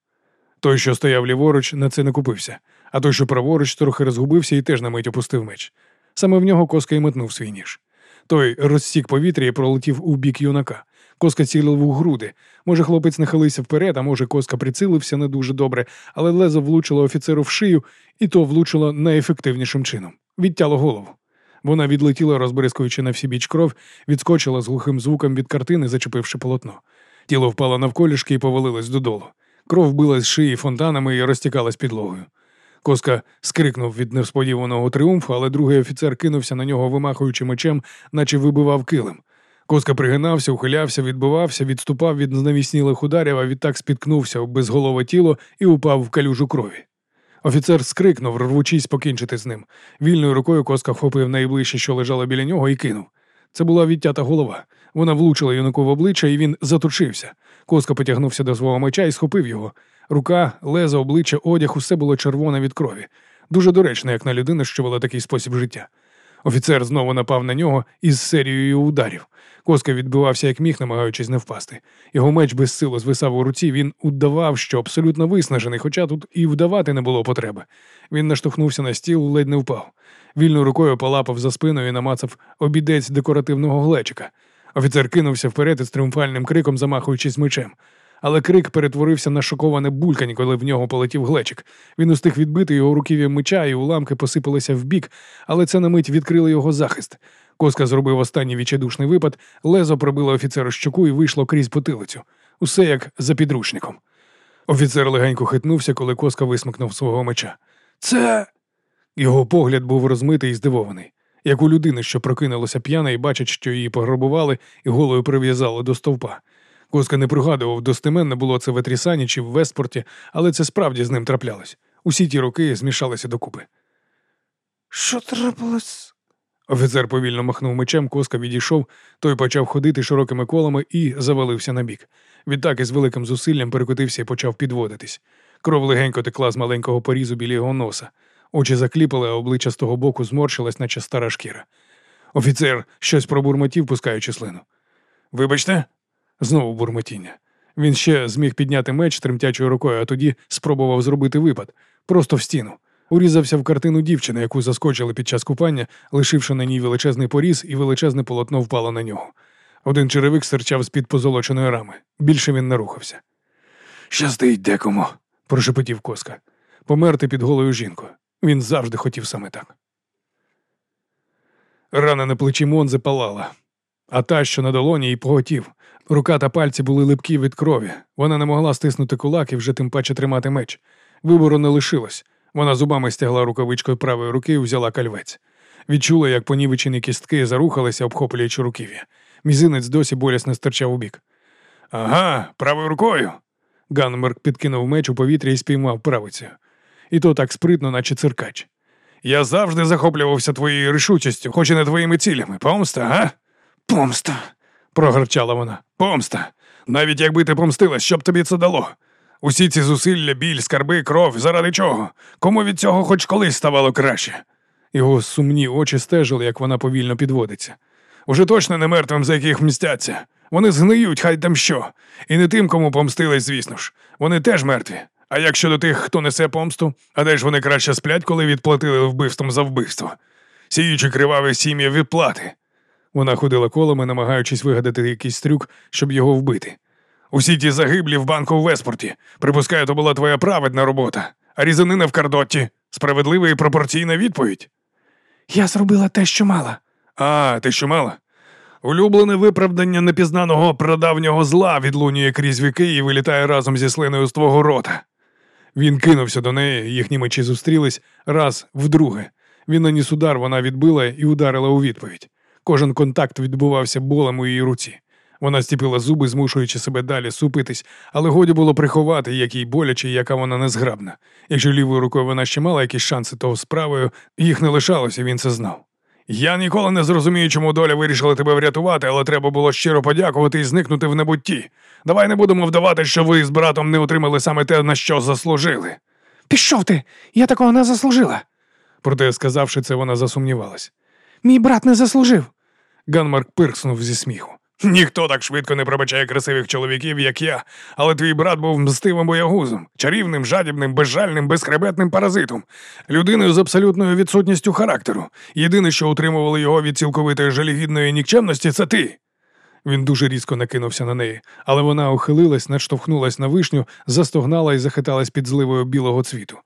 Той, що стояв ліворуч, на це не купився, а той, що праворуч, трохи розгубився і теж на мить опустив меч. Саме в нього коска й метнув свій ніж. Той розсік повітря і пролетів у бік юнака. Коска цілив у груди. Може, хлопець нахилився вперед, а може, коска прицилився не дуже добре, але лезо влучило офіцеру в шию, і то влучило найефективнішим чином. Відтяло голову. Вона відлетіла, розбризкуючи на всі біч кров, відскочила з глухим звуком від картини, зачепивши полотно. Тіло впало навколішки і повалилось додолу. Кров била з шиї фонтанами і розтікалась підлогою. Коска скрикнув від несподіваного тріумфу, але другий офіцер кинувся на нього, вимахуючи мечем, наче вибивав килим. Коска пригинався, ухилявся, відбивався, відступав від знавіснілих ударів, а відтак спіткнувся в безголове тіло і упав в калюжу крові. Офіцер скрикнув, рвучись покінчити з ним. Вільною рукою коска вхопив найближче, що лежало біля нього, і кинув. Це була відтята голова. Вона влучила юнаку в обличчя, і він заточився. Коска потягнувся до свого меча і схопив його. Рука, лезо, обличчя, одяг усе було червоне від крові. Дуже доречно, як на людину, що вела такий спосіб життя. Офіцер знову напав на нього із серією ударів. Коска відбивався як міг, намагаючись не впасти. Його меч без силу звисав у руці. Він удавав, що абсолютно виснажений, хоча тут і вдавати не було потреби. Він наштовхнувся на стіл, ледь не впав. Вільною рукою полапав за спиною і намацав обідець декоративного глечика. Офіцер кинувся вперед із тріумфальним криком, замахуючись мечем. Але крик перетворився на шоковане булькань, коли в нього полетів глечик. Він устиг відбити його руків'я меча, і уламки посипалися вбік, але це на мить відкрило його захист. Коска зробив останній відчайдушний випад, лезо пробило офіцеру щоку і вийшло крізь потилицю. Усе як за підручником. Офіцер легенько хитнувся, коли коска висмикнув свого меча. Це. Його погляд був розмитий і здивований, як у людини, що прокинулася п'яна і бачить, що її пограбували і голою прив'язали до стовпа. Коска не пригадував, достеменно було це в Етрісані чи в Вестпорті, але це справді з ним траплялось. Усі ті роки змішалися докупи. Що трапилось? Офіцер повільно махнув мечем, коска відійшов, той почав ходити широкими колами і завалився на бік. Відтак із великим зусиллям перекотився і почав підводитись. Кров легенько текла з маленького порізу біля його носа. Очі закліпали, а обличчя з того боку зморщилось, наче стара шкіра. Офіцер щось пробурмотів, пускаючи слину. Вибачте, знову бурмотіння. Він ще зміг підняти меч тремтячою рукою, а тоді спробував зробити випад просто в стіну. Урізався в картину дівчини, яку заскочили під час купання, лишивши на ній величезний поріз, і величезне полотно впало на нього. Один черевик стирчав з-під позолоченої рами. Більше він не рухався. Щастить декому, прошепотів коска. Померти під голою жінкою. Він завжди хотів саме так. Рана на плечі Монзи палала, а та, що на долоні, і поготів. Рука та пальці були липкі від крові. Вона не могла стиснути кулак і вже тим паче тримати меч. Вибору не лишилось. Вона зубами стягла рукавичкою правої руки і взяла кальвець. Відчула, як понівечені кістки зарухалися, обхоплюючи руків'я. Мізинець досі болісно стирчав у бік. Ага, правою рукою. Ганмерк підкинув меч у повітря і спіймав правицею. І то так спритно, наче циркач. Я завжди захоплювався твоєю рішучістю, хоч і не твоїми цілями. Помста, га? Помста, прогорчала вона. Помста. Навіть якби ти помстилась, що б тобі це дало? Усі ці зусилля, біль, скарби, кров, заради чого? Кому від цього хоч колись ставало краще? Його сумні очі стежили, як вона повільно підводиться. Уже точно не мертвим, за яких мстяться. Вони згниють, хай там що. І не тим, кому помстились, звісно ж. Вони теж мертві. А як щодо тих, хто несе помсту, а де ж вони краще сплять, коли відплатили вбивством за вбивство? Сіючи криваве сім'я відплати. Вона ходила колами, намагаючись вигадати якийсь трюк, щоб його вбити. Усі ті загиблі в банку в Веспорті. Припускаю, то була твоя праведна робота. А різанина в Кардотті справедлива і пропорційна відповідь. Я зробила те, що мала. А, ти що мала? Улюблене виправдання непізнаного прадавнього зла відлунює крізь віки і вилітає разом зі слиною з твого рота. Він кинувся до неї, їхні мечі зустрілись раз вдруге. Він наніс удар, вона відбила і ударила у відповідь. Кожен контакт відбувався болем у її руці. Вона стіпила зуби, змушуючи себе далі супитись, але годі було приховати, як їй боляче і яка вона незграбна. Якщо лівою рукою вона ще мала якісь шанси, то з правою їх не лишалося, він це знав. Я ніколи не зрозумію, чому доля вирішила тебе врятувати, але треба було щиро подякувати і зникнути в небутті. Давай не будемо вдавати, що ви з братом не отримали саме те, на що заслужили. Пішов ти! Я такого не заслужила. Проте, сказавши це, вона засумнівалась. Мій брат не заслужив. Ганмарк пиркнув зі сміху. Ніхто так швидко не пробачає красивих чоловіків, як я, але твій брат був мстивим боягузом, чарівним, жадібним, безжальним, безхребетним паразитом, людиною з абсолютною відсутністю характеру. Єдине, що утримувало його від цілковитої жалігідної нікчемності, це ти. Він дуже різко накинувся на неї, але вона ухилилась, надштовхнулась на вишню, застогнала і захиталась під зливою білого цвіту.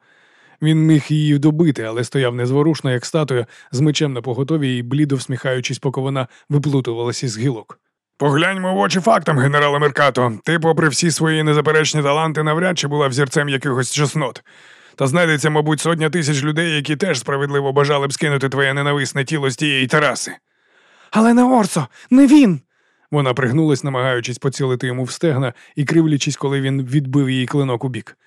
Він міг її добити, але стояв незворушно, як статуя, з мечем на поготові і блідо всміхаючись, поки вона виплутувалась із гілок. Погляньмо в очі фактам, генерале Меркато. Ти, попри всі свої незаперечні таланти, навряд чи була взірцем якихось чеснот. Та знайдеться, мабуть, сотня тисяч людей, які теж справедливо бажали б скинути твоє ненависне тіло з тієї тераси. Але не Орсо, не він. Вона пригнулась, намагаючись поцілити йому в стегна і кривлячись, коли він відбив її клинок у бік.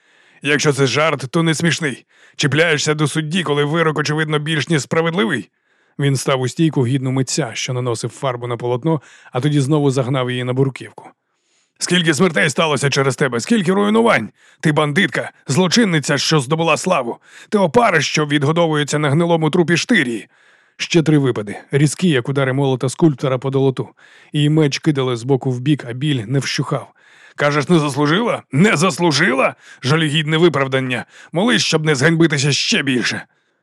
Якщо це жарт, то не смішний. Чіпляєшся до судді, коли вирок, очевидно, більш ніж. Він став у стійку гідну митця, що наносив фарбу на полотно, а тоді знову загнав її на бурківку. Скільки смертей сталося через тебе, скільки руйнувань? Ти бандитка, злочинниця, що здобула славу. Ти опара, що відгодовується на гнилому трупі штирії. Ще три випади, різкі, як удари молота скульптора по долоту. Її меч кидали з боку в бік, а біль не вщухав. Кажеш, не заслужила? Не заслужила? Жалюгідне виправдання. Молись, щоб не зганьбитися ще більше.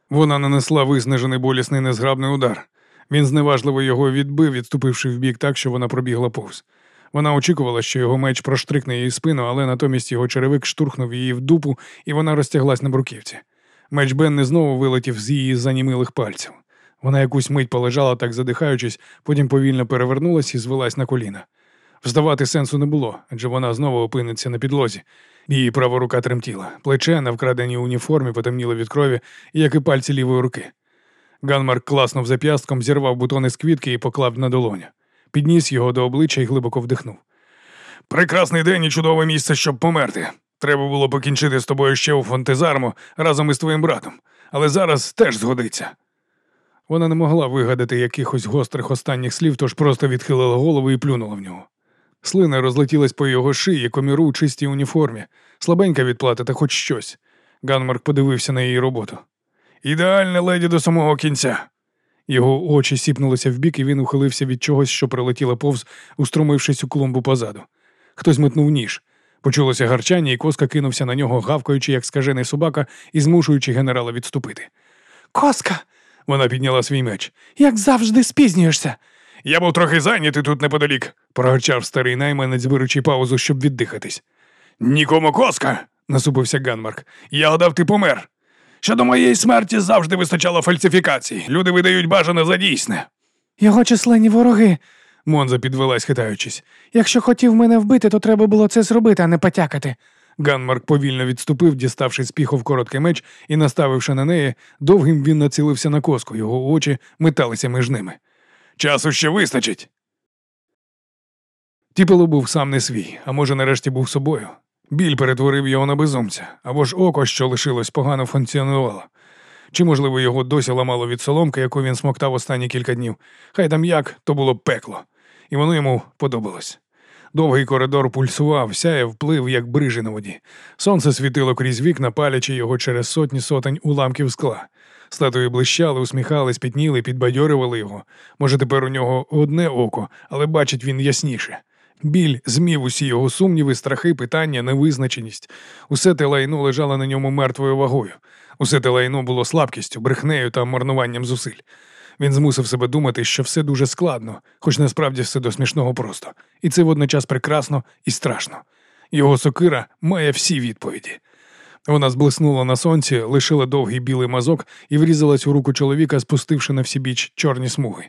Вона нанесла виснажений болісний незграбний удар. Він зневажливо його відбив, відступивши вбік так, що вона пробігла повз. Вона очікувала, що його меч проштрикне її спину, але натомість його черевик штурхнув її в дупу, і вона розтяглась на бруківці. Меч Бенни знову вилетів з її занімилих пальців. Вона якусь мить полежала, так задихаючись, потім повільно перевернулась і звелась на коліна. Вздавати сенсу не було, адже вона знову опиниться на підлозі. Її права рука тремтіла, плече на вкраденій уніформі потемніло від крові, як і пальці лівої руки. Ганмарк класнув зап'ястком, зірвав бутони з квітки і поклав на долоню. Підніс його до обличчя і глибоко вдихнув. Прекрасний день і чудове місце, щоб померти. Треба було покінчити з тобою ще у фонтезарму разом із твоїм братом, але зараз теж згодиться. Вона не могла вигадати якихось гострих останніх слів, тож просто відхилила голову і плюнула в нього. Слина розлетілась по його шиї, коміру у чистій уніформі, слабенька відплата та хоч щось. Ганмарк подивився на її роботу. Ідеальне леді до самого кінця. Його очі сіпнулися вбік, і він ухилився від чогось, що прилетіло повз, устромившись у клумбу позаду. Хтось метнув ніж. Почулося гарчання, і коска кинувся на нього, гавкаючи, як скажений собака, і змушуючи генерала відступити. Коска, Вона підняла свій меч. як завжди, спізнюєшся. Я був трохи зайнятий тут неподалік, прогорчав старий найманець, беручи паузу, щоб віддихатись. Нікому коска, насупився Ганмарк. Я гадав, ти помер. Щодо моєї смерті завжди вистачало фальсифікацій. Люди видають бажане за дійсне. Його численні вороги. Монза підвелась, хитаючись. Якщо хотів мене вбити, то треба було це зробити, а не потякати. Ганмарк повільно відступив, діставши з піхов короткий меч і, наставивши на неї, довгим він націлився на коску, його очі металися між ними. Часу ще вистачить. Тіпело був сам не свій, а може, нарешті був собою. Біль перетворив його на безумця, або ж око, що лишилось, погано функціонувало. Чи, можливо, його досі ламало від соломки, яку він смоктав останні кілька днів. Хай там як, то було пекло, і воно йому подобалось. Довгий коридор пульсував, сяяв, плив, як брижі на воді. Сонце світило крізь вікна, палячи його через сотні сотень уламків скла. Статуї блищали, усміхались, пітніли, підбадьорювали його. Може, тепер у нього одне око, але бачить він ясніше. Біль змів усі його сумніви, страхи, питання, невизначеність. Усе те лайно лежало на ньому мертвою вагою. Усе те лайно було слабкістю, брехнею та марнуванням зусиль. Він змусив себе думати, що все дуже складно, хоч насправді все до смішного просто. І це водночас прекрасно і страшно. Його сокира має всі відповіді. Вона зблиснула на сонці, лишила довгий білий мазок і врізалась у руку чоловіка, спустивши на всі біч чорні смуги.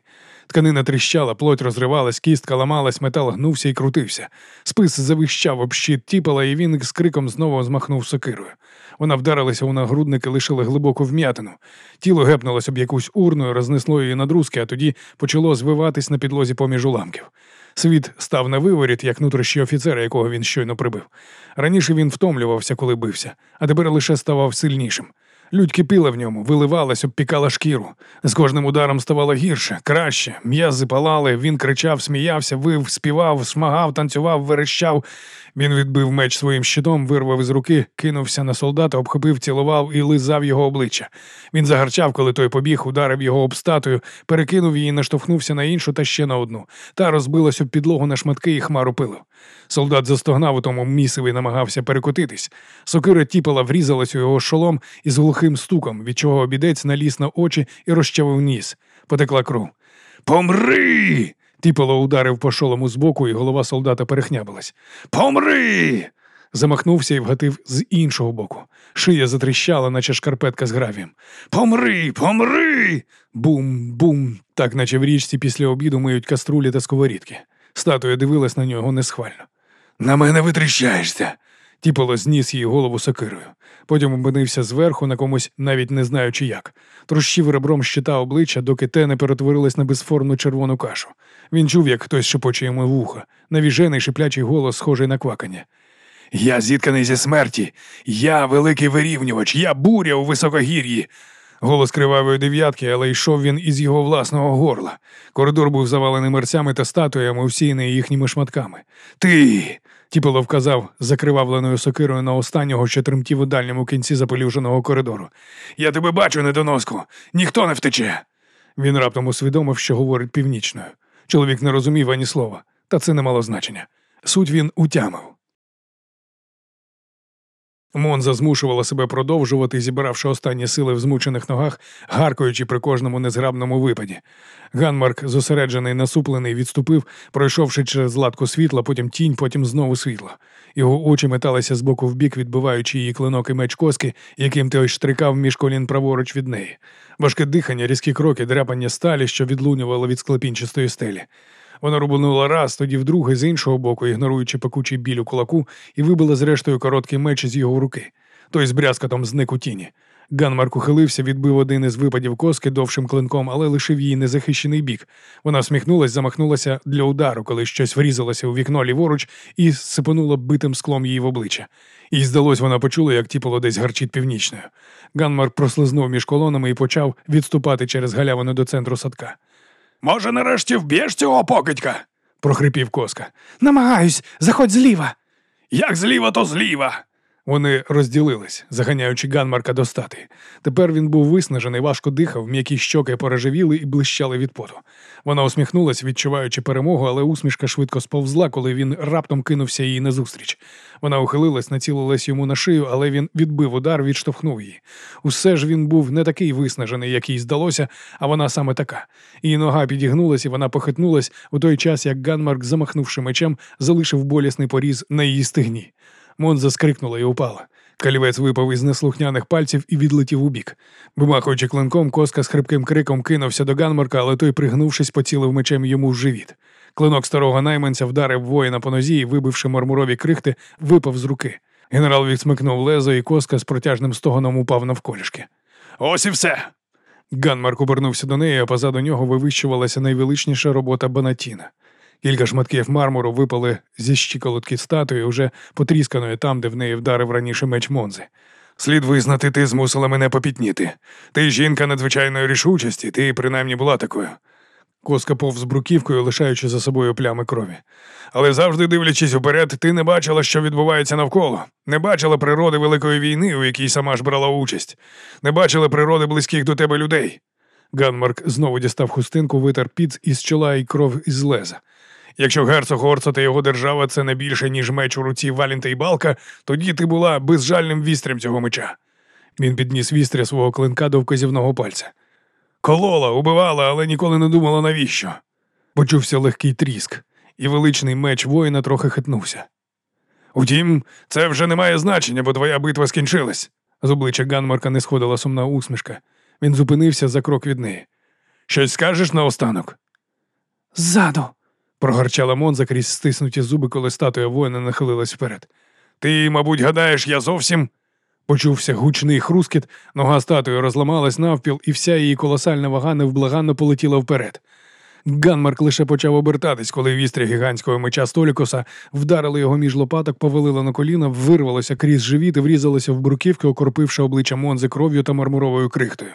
Тканина тріщала, плоть розривалась, кістка ламалась, метал гнувся і крутився. Спис завищав об щит тіпала, і він з криком знову змахнув сокирою. Вона вдарилася у нагрудник і лишила глибоку вм'ятину. Тіло гепнулось об якусь урну, рознесло її на друзки, а тоді почало звиватись на підлозі поміж уламків. Світ став на виворіт, як внутрішній офіцер, якого він щойно прибив. Раніше він втомлювався, коли бився, а тепер лише ставав сильнішим. Людь кипіла в ньому, виливалась, обпікала шкіру. З кожним ударом ставало гірше, краще. М'язи палали, він кричав, сміявся, вив, співав, смагав, танцював, верещав. Він відбив меч своїм щитом, вирвав із руки, кинувся на солдата, обхопив, цілував і лизав його обличчя. Він загарчав, коли той побіг, ударив його об статую, перекинув її, наштовхнувся на іншу та ще на одну. Та розбилась об підлогу на шматки і хмару пилив. Солдат застогнав у тому місиві, намагався перекотитись. Сокира тіпала врізалась у його шолом із глухим стуком, від чого обідець наліз на очі і розчавив ніс. Потекла кров. Помри! Тіпало ударив по шолому збоку, і голова солдата перехнябилась. Помри! Замахнувся і вгатив з іншого боку. Шия затріщала, наче шкарпетка з гравієм. Помри, помри! Бум-бум, так наче в річці після обіду миють каструлі та сковорідки. Статуя дивилась на нього несхвально. На мене витріщаєшся. Тіпало зніс її голову сокирою. Потім опинився зверху на комусь, навіть не знаючи як. Трощив ребром щита обличчя, доки те не перетворилось на безформну червону кашу. Він чув, як хтось шепоче йому в ухо, навіжений шиплячий голос, схожий на квакання. Я зітканий зі смерті, я великий вирівнювач, я буря у високогір'ї. Голос кривавої дев'ятки, але йшов він із його власного горла. Коридор був завалений мерцями та статуями, усіяний їхніми шматками. Ти. Тіпало вказав закривавленою сокирою на останнього, що тремтів у дальньому кінці запелюженого коридору. Я тебе бачу, недоноску. Ніхто не втече. Він раптом усвідомив, що говорить північною. Чоловік не розумів ані слова, та це не мало значення. Суть він утямив. Монза змушувала себе продовжувати, зібравши останні сили в змучених ногах, гаркаючи при кожному незграбному випаді. Ганмарк, зосереджений, насуплений, відступив, пройшовши через латку світла, потім тінь, потім знову світло. Його очі металися з боку в бік, відбиваючи її клинок і меч коски, яким той штрикав між колін праворуч від неї. Важке дихання, різкі кроки, дряпання сталі, що відлунювало від склепінчастої стелі. Вона рубанула раз, тоді вдруге з іншого боку, ігноруючи пекучий біль у кулаку, і вибила зрештою короткий меч з його руки. Той з брязкотом зник у тіні. Ганмарк ухилився, відбив один із випадів коски довшим клинком, але лишив її незахищений бік. Вона всміхнулась, замахнулася для удару, коли щось врізалося у вікно ліворуч і сипануло битим склом її в обличчя. Їй здалось, вона почула, як тіпало десь гарчить північною. Ганмарк прослизнув між колонами і почав відступати через галявину до центру садка. Може, нарешті вб'єш цього покидька? прохрипів коска. Намагаюсь, заходь зліва. Як зліва, то зліва. Вони розділились, заганяючи Ганмарка до стати. Тепер він був виснажений, важко дихав, м'які щоки переживіли і блищали від поту. Вона усміхнулась, відчуваючи перемогу, але усмішка швидко сповзла, коли він раптом кинувся їй назустріч. Вона ухилилась, націлилась йому на шию, але він відбив удар, відштовхнув її. Усе ж він був не такий виснажений, як їй здалося, а вона саме така. Її нога підігнулась, і вона похитнулась у той час, як Ганмарк, замахнувши мечем, залишив болісний поріз на її стегні. Монза скрикнула і упала. Калівець випав із неслухняних пальців і відлетів у бік. Вимахуючи клинком, коска з хрипким криком кинувся до Ганмарка, але той, пригнувшись, поцілив мечем йому в живіт. Клинок старого найманця вдарив воїна по нозі і, вибивши мармурові крихти, випав з руки. Генерал відсмикнув лезо, і коска з протяжним стогоном упав навколішки. Ось і все. Ганмарк обернувся до неї, а позаду нього вивищувалася найвеличніша робота Банатіна. Кілька шматків мармуру випали зі щиколотки статуї, уже потрісканої там, де в неї вдарив раніше меч Монзи. Слід визнати, ти змусила мене попітніти. Ти жінка надзвичайної рішучості, ти принаймні була такою. Коска повз бруківкою, лишаючи за собою плями крові. Але завжди дивлячись уперед, ти не бачила, що відбувається навколо, не бачила природи великої війни, у якій сама ж брала участь, не бачила природи близьких до тебе людей. Ганмарк знову дістав хустинку, витер піц із чола і кров із леза. Якщо герцог Орца та його держава це не більше, ніж меч у руці Валінта і Балка, тоді ти була безжальним вістрям цього меча. Він підніс вістря свого клинка до вказівного пальця. Колола, убивала, але ніколи не думала навіщо. Почувся легкий тріск, і величний меч воїна трохи хитнувся. Утім, це вже не має значення, бо твоя битва скінчилась. З обличчя Ганмарка не сходила сумна усмішка. Він зупинився за крок від неї. Щось скажеш наостанок? Ззаду. Прогарчала Монза крізь стиснуті зуби, коли статуя воїна нахилилась вперед. Ти, мабуть, гадаєш, я зовсім. Почувся гучний хрускіт, нога статуї розламалась навпіл, і вся її колосальна вага невблаганно полетіла вперед. Ганмарк лише почав обертатись, коли вістря гігантського меча Столікоса вдарили його між лопаток, повалило на коліна, вирвалося крізь живіт і врізалося в бруківки, окропивши обличчя Монзи кров'ю та мармуровою крихтою.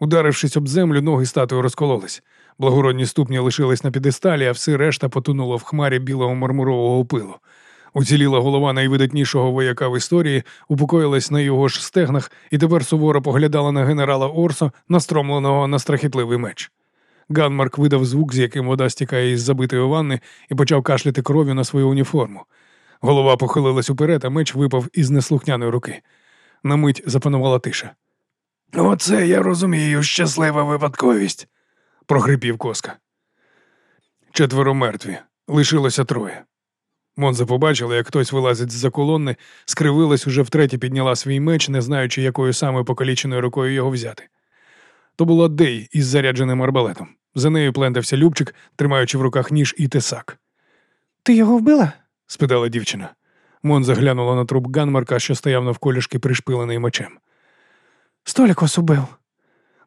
Ударившись об землю, ноги статуї розкололись. Благородні ступні лишились на підесталі, а все решта потонуло в хмарі білого мармурового пилу. Уціліла голова найвидатнішого вояка в історії, упокоїлась на його ж стегнах і тепер суворо поглядала на генерала Орсо, настромленого на страхітливий меч. Ганмарк видав звук, з яким вода стікає із забитої ванни, і почав кашляти кров'ю на свою уніформу. Голова похилилась уперед, а меч випав із неслухняної руки. На мить запанувала тиша. Оце я розумію, щаслива випадковість, прогрипів коска. Четверо мертві, лишилося троє. Монза побачила, як хтось вилазить з-за колонни, скривилась уже втретє підняла свій меч, не знаючи, якою саме покаліченою рукою його взяти. То була Дей із зарядженим арбалетом. За нею плентався Любчик, тримаючи в руках ніж і тесак. Ти його вбила? спитала дівчина. Монза глянула на труп Ганмарка, що стояв навколішки пришпилений мечем. Столікос убив.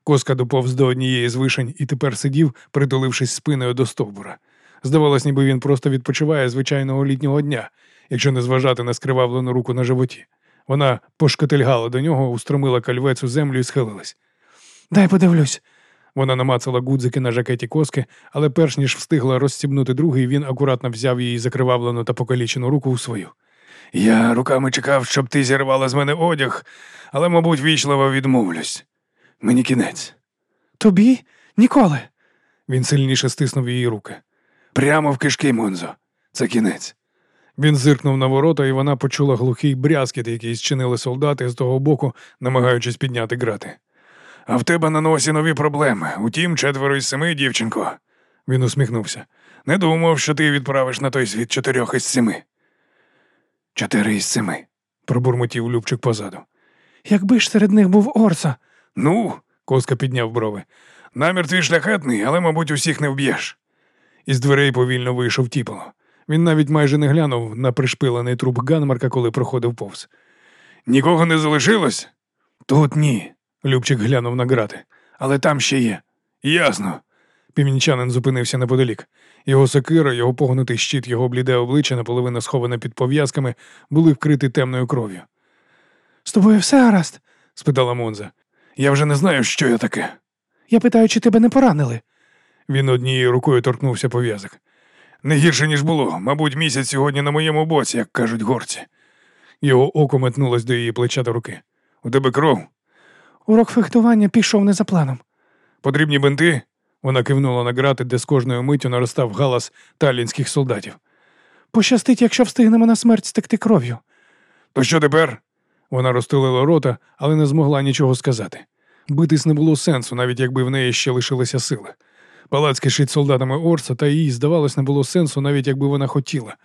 Коска доповз до однієї з вишень і тепер сидів, притулившись спиною до стовбура. Здавалось, ніби він просто відпочиває звичайного літнього дня, якщо не зважати на скривавлену руку на животі. Вона пошкотильгала до нього, устромила кальвець у землю і схилилась. Дай подивлюсь. Вона намацала гудзики на жакеті коски, але перш ніж встигла розстібнути другий, він акуратно взяв її закривавлену та покалічену руку у свою. Я руками чекав, щоб ти зірвала з мене одяг, але, мабуть, вічливо відмовлюсь. Мені кінець. Тобі? Ніколи. Він сильніше стиснув її руки. Прямо в кишки, Монзо. Це кінець. Він зиркнув на ворота, і вона почула глухий брязкіт, який зчинили солдати з того боку, намагаючись підняти грати. А в тебе на носі нові проблеми. Утім, четверо із семи, дівчинко. Він усміхнувся. Не думав, що ти відправиш на той світ чотирьох із семи. Чотири із семи, пробурмотів Любчик позаду. Якби ж серед них був Орса. Ну, коска підняв брови. Намір твій шляхетний, але, мабуть, усіх не вб'єш. Із дверей повільно вийшов тіпало. Він навіть майже не глянув на пришпилений труп Ганмарка, коли проходив повз. Нікого не залишилось? Тут ні. Любчик глянув на грати. Але там ще є. Ясно. Північанин зупинився неподалік. Його сокира, його погнутий щит, його бліде обличчя, наполовину сховане під пов'язками, були вкриті темною кров'ю. З тобою все гаразд? спитала Монза. Я вже не знаю, що я таке. Я питаю, чи тебе не поранили. Він однією рукою торкнувся пов'язок. Не гірше, ніж було. Мабуть, місяць сьогодні на моєму боці, як кажуть горці. Його око метнулось до її плеча та руки. У тебе кров? Урок фехтування пішов не за планом. Потрібні бинти? Вона кивнула на грати, де з кожною миттю наростав галас талінських солдатів. Пощастить, якщо встигнемо на смерть стекти кров'ю. То що тепер? Вона розтулила рота, але не змогла нічого сказати. Битись не було сенсу, навіть якби в неї ще лишилися сили. Палац кишить солдатами Орса, та їй, здавалось, не було сенсу, навіть якби вона хотіла.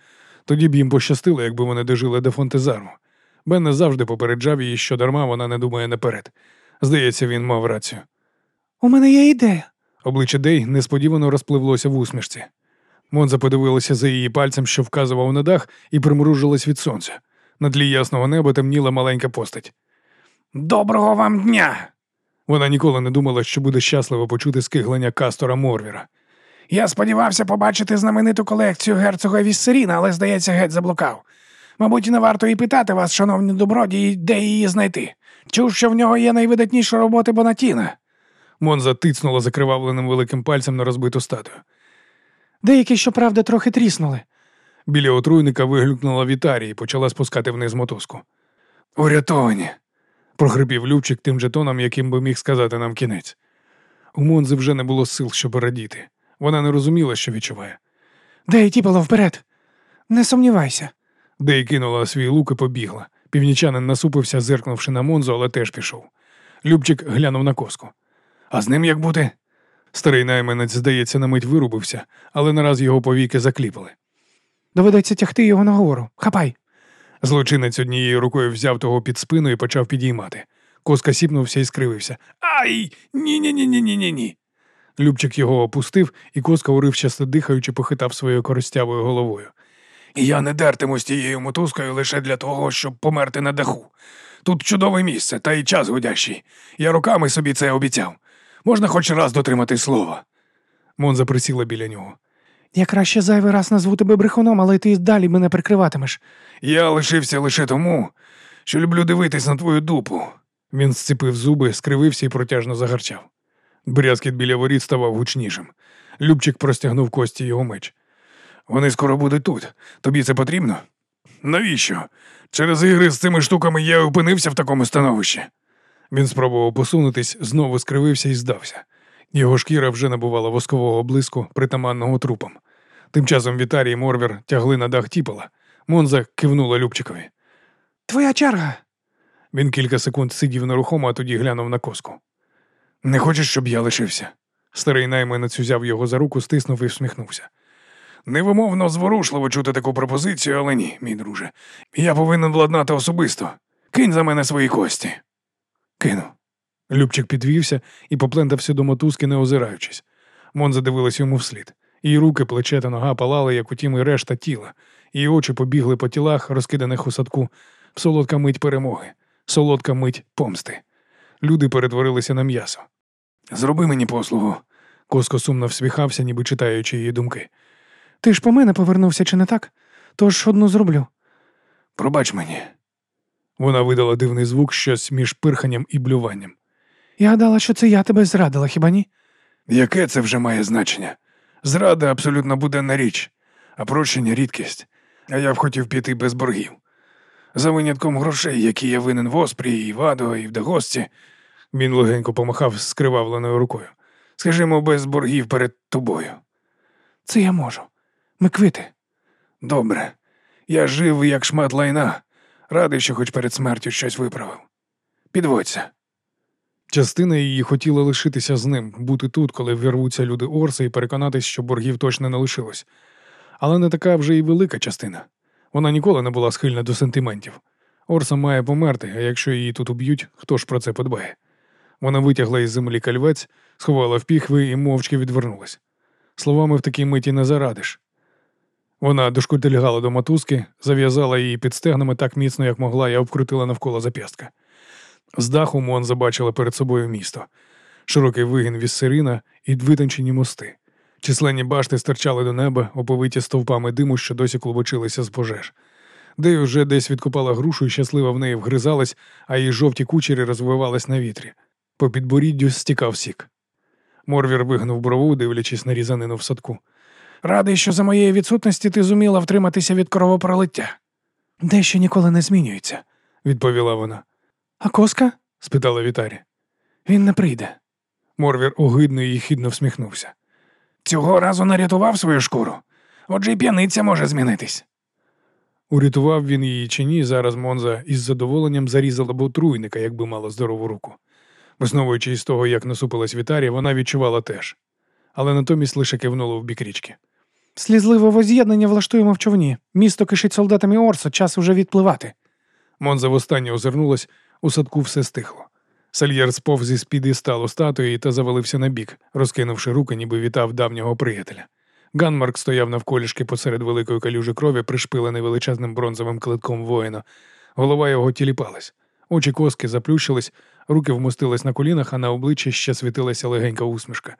Тоді б їм пощастило, якби вони дожили до Фонтезару. Бен не завжди попереджав її, що дарма вона не думає наперед. Здається, він мав рацію. У мене є ідея. Обличчя Дей несподівано розпливлося в усмішці. Монза подивилася за її пальцем, що вказував на дах, і примружилась від сонця. На тлі ясного неба темніла маленька постать. Доброго вам дня! Вона ніколи не думала, що буде щасливо почути скиглення Кастора Морвіра. Я сподівався побачити знамениту колекцію герцога Віссеріна, але, здається, геть заблукав. Мабуть, не варто і питати вас, шановні добродії, де її знайти. Чув, що в нього є найвидатніші роботи Бонатіна. Монза тицнула закривавленим великим пальцем на розбиту статую. Деякі, щоправда, трохи тріснули. Біля отруйника виглюкнула Вітарі і почала спускати вниз мотузку. Урятовані. прохрипів Любчик тим же тоном, яким би міг сказати нам кінець. У Монзи вже не було сил, щоб радіти. Вона не розуміла, що відчуває. Де тіпало вперед? Не сумнівайся. Дей кинула свій лук і побігла. Північанин насупився, зиркнувши на Монзу, але теж пішов. Любчик глянув на коску. А з ним як бути? Старий найманець, здається, на мить вирубився, але нараз його повіки закліпали. Доведеться тягти його нагору. Хапай. Злочинець однією рукою взяв того під спину і почав підіймати. Коска сіпнувся і скривився. Ай! Ні, ні, ні, ні, ні, ні, ні. Любчик його опустив, і коска, уривчасто дихаючи, похитав своєю коростявою головою. Я не дертимусь тією мотузкою лише для того, щоб померти на даху. Тут чудове місце, та й час годящий. Я руками собі це обіцяв. Можна хоч раз дотримати слова. Монза присіла біля нього. Я краще зайвий раз назву тебе брехуном, але ти далі мене прикриватимеш. Я лишився лише тому, що люблю дивитись на твою дупу. Він зціпив зуби, скривився і протяжно загарчав. Брязкіт біля воріт ставав гучнішим. Любчик простягнув кості його меч. Вони скоро будуть тут. Тобі це потрібно? Навіщо? Через ігри з цими штуками я опинився в такому становищі. Він спробував посунутись, знову скривився і здався. Його шкіра вже набувала воскового блиску, притаманного трупом. Тим часом Вітарій і Морвір тягли на дах тіпала. Монза кивнула Любчикові. Твоя черга. Він кілька секунд сидів нерухомо, а тоді глянув на коску. Не хочеш, щоб я лишився? Старий найманець узяв його за руку, стиснув і всміхнувся. Невимовно зворушливо чути таку пропозицію, але ні, мій друже. Я повинен владнати особисто. Кинь за мене свої кості. Кину. Любчик підвівся і поплентався до мотузки, не озираючись. Монза дивилась йому вслід. Її руки, плече та нога палали, як утім і решта тіла. Її очі побігли по тілах, розкиданих у садку. Солодка мить перемоги, солодка мить помсти. Люди перетворилися на м'ясо. Зроби мені послугу. Коско сумно всміхався, ніби читаючи її думки. Ти ж по мене повернувся, чи не так? Тож одну зроблю. Пробач мені. Вона видала дивний звук, щось між пирханням і блюванням. Я гадала, що це я тебе зрадила, хіба ні? Яке це вже має значення? Зрада абсолютно буденна річ, а прощення рідкість. А я б хотів піти без боргів. За винятком грошей, які я винен в Оспрі, і Вадо, і в Дагосці. Він легенько помахав скривавленою рукою. Скажімо, без боргів перед тобою. Це я можу. Ми квити. Добре. Я жив як шмат лайна, радий, що хоч перед смертю щось виправив. Підводься. Частина її хотіла лишитися з ним, бути тут, коли вірвуться люди Орса, і переконатись, що боргів точно не лишилось. Але не така вже і велика частина. Вона ніколи не була схильна до сентиментів. Орса має померти, а якщо її тут уб'ють, хто ж про це подбає? Вона витягла із землі кальвець, сховала в піхви і мовчки відвернулась. Словами в такій миті не зарадиш. Вона дошкутильгала до мотузки, зав'язала її під стегнами так міцно, як могла, і обкрутила навколо зап'ястка. З даху Мон забачила перед собою місто, широкий вигін віссерина і витончені мости. Численні башти стирчали до неба, оповиті стовпами диму, що досі клубочилися з пожеж. Дей уже десь відкопала грушу і щасливо в неї вгризалась, а її жовті кучері розвивались на вітрі. По підборіддю стікав сік. Морвір вигнув брову, дивлячись на різанину в садку. Радий, що за моєї відсутності ти зуміла втриматися від кровопролиття. Дещо ніколи не змінюється. відповіла вона. А коска? спитала Вітарі. Він не прийде. Морвір огидно і хідно всміхнувся. Цього разу не рятував свою шкуру. Отже, й п'яниця може змінитись. Урятував він її чи ні, зараз Монза із задоволенням зарізала б отруйника, якби мала здорову руку. Висновуючи із того, як насупилась Вітарі, вона відчувала теж. Але натомість лише кивнула в бік річки. Слізливе воз'єднання влаштуємо в човні. Місто кишить солдатами Орса, час уже відпливати. Монза востаннє озирнулась, у садку все стихло. Сальєр сповз із під сталу статуї та завалився на бік, розкинувши руки, ніби вітав давнього приятеля. Ганмарк стояв навколішки посеред великої калюжі крові, пришпилений величезним бронзовим клитком воїна. Голова його тіліпалась. Очі коски заплющились, руки вмостились на колінах, а на обличчі ще світилася легенька усмішка.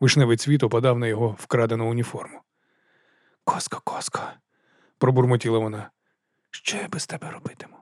Вишневий цвіт опадав на його вкрадену уніформу. Коско, коско, Пробурмотіла вона. що я без тебе робитиму?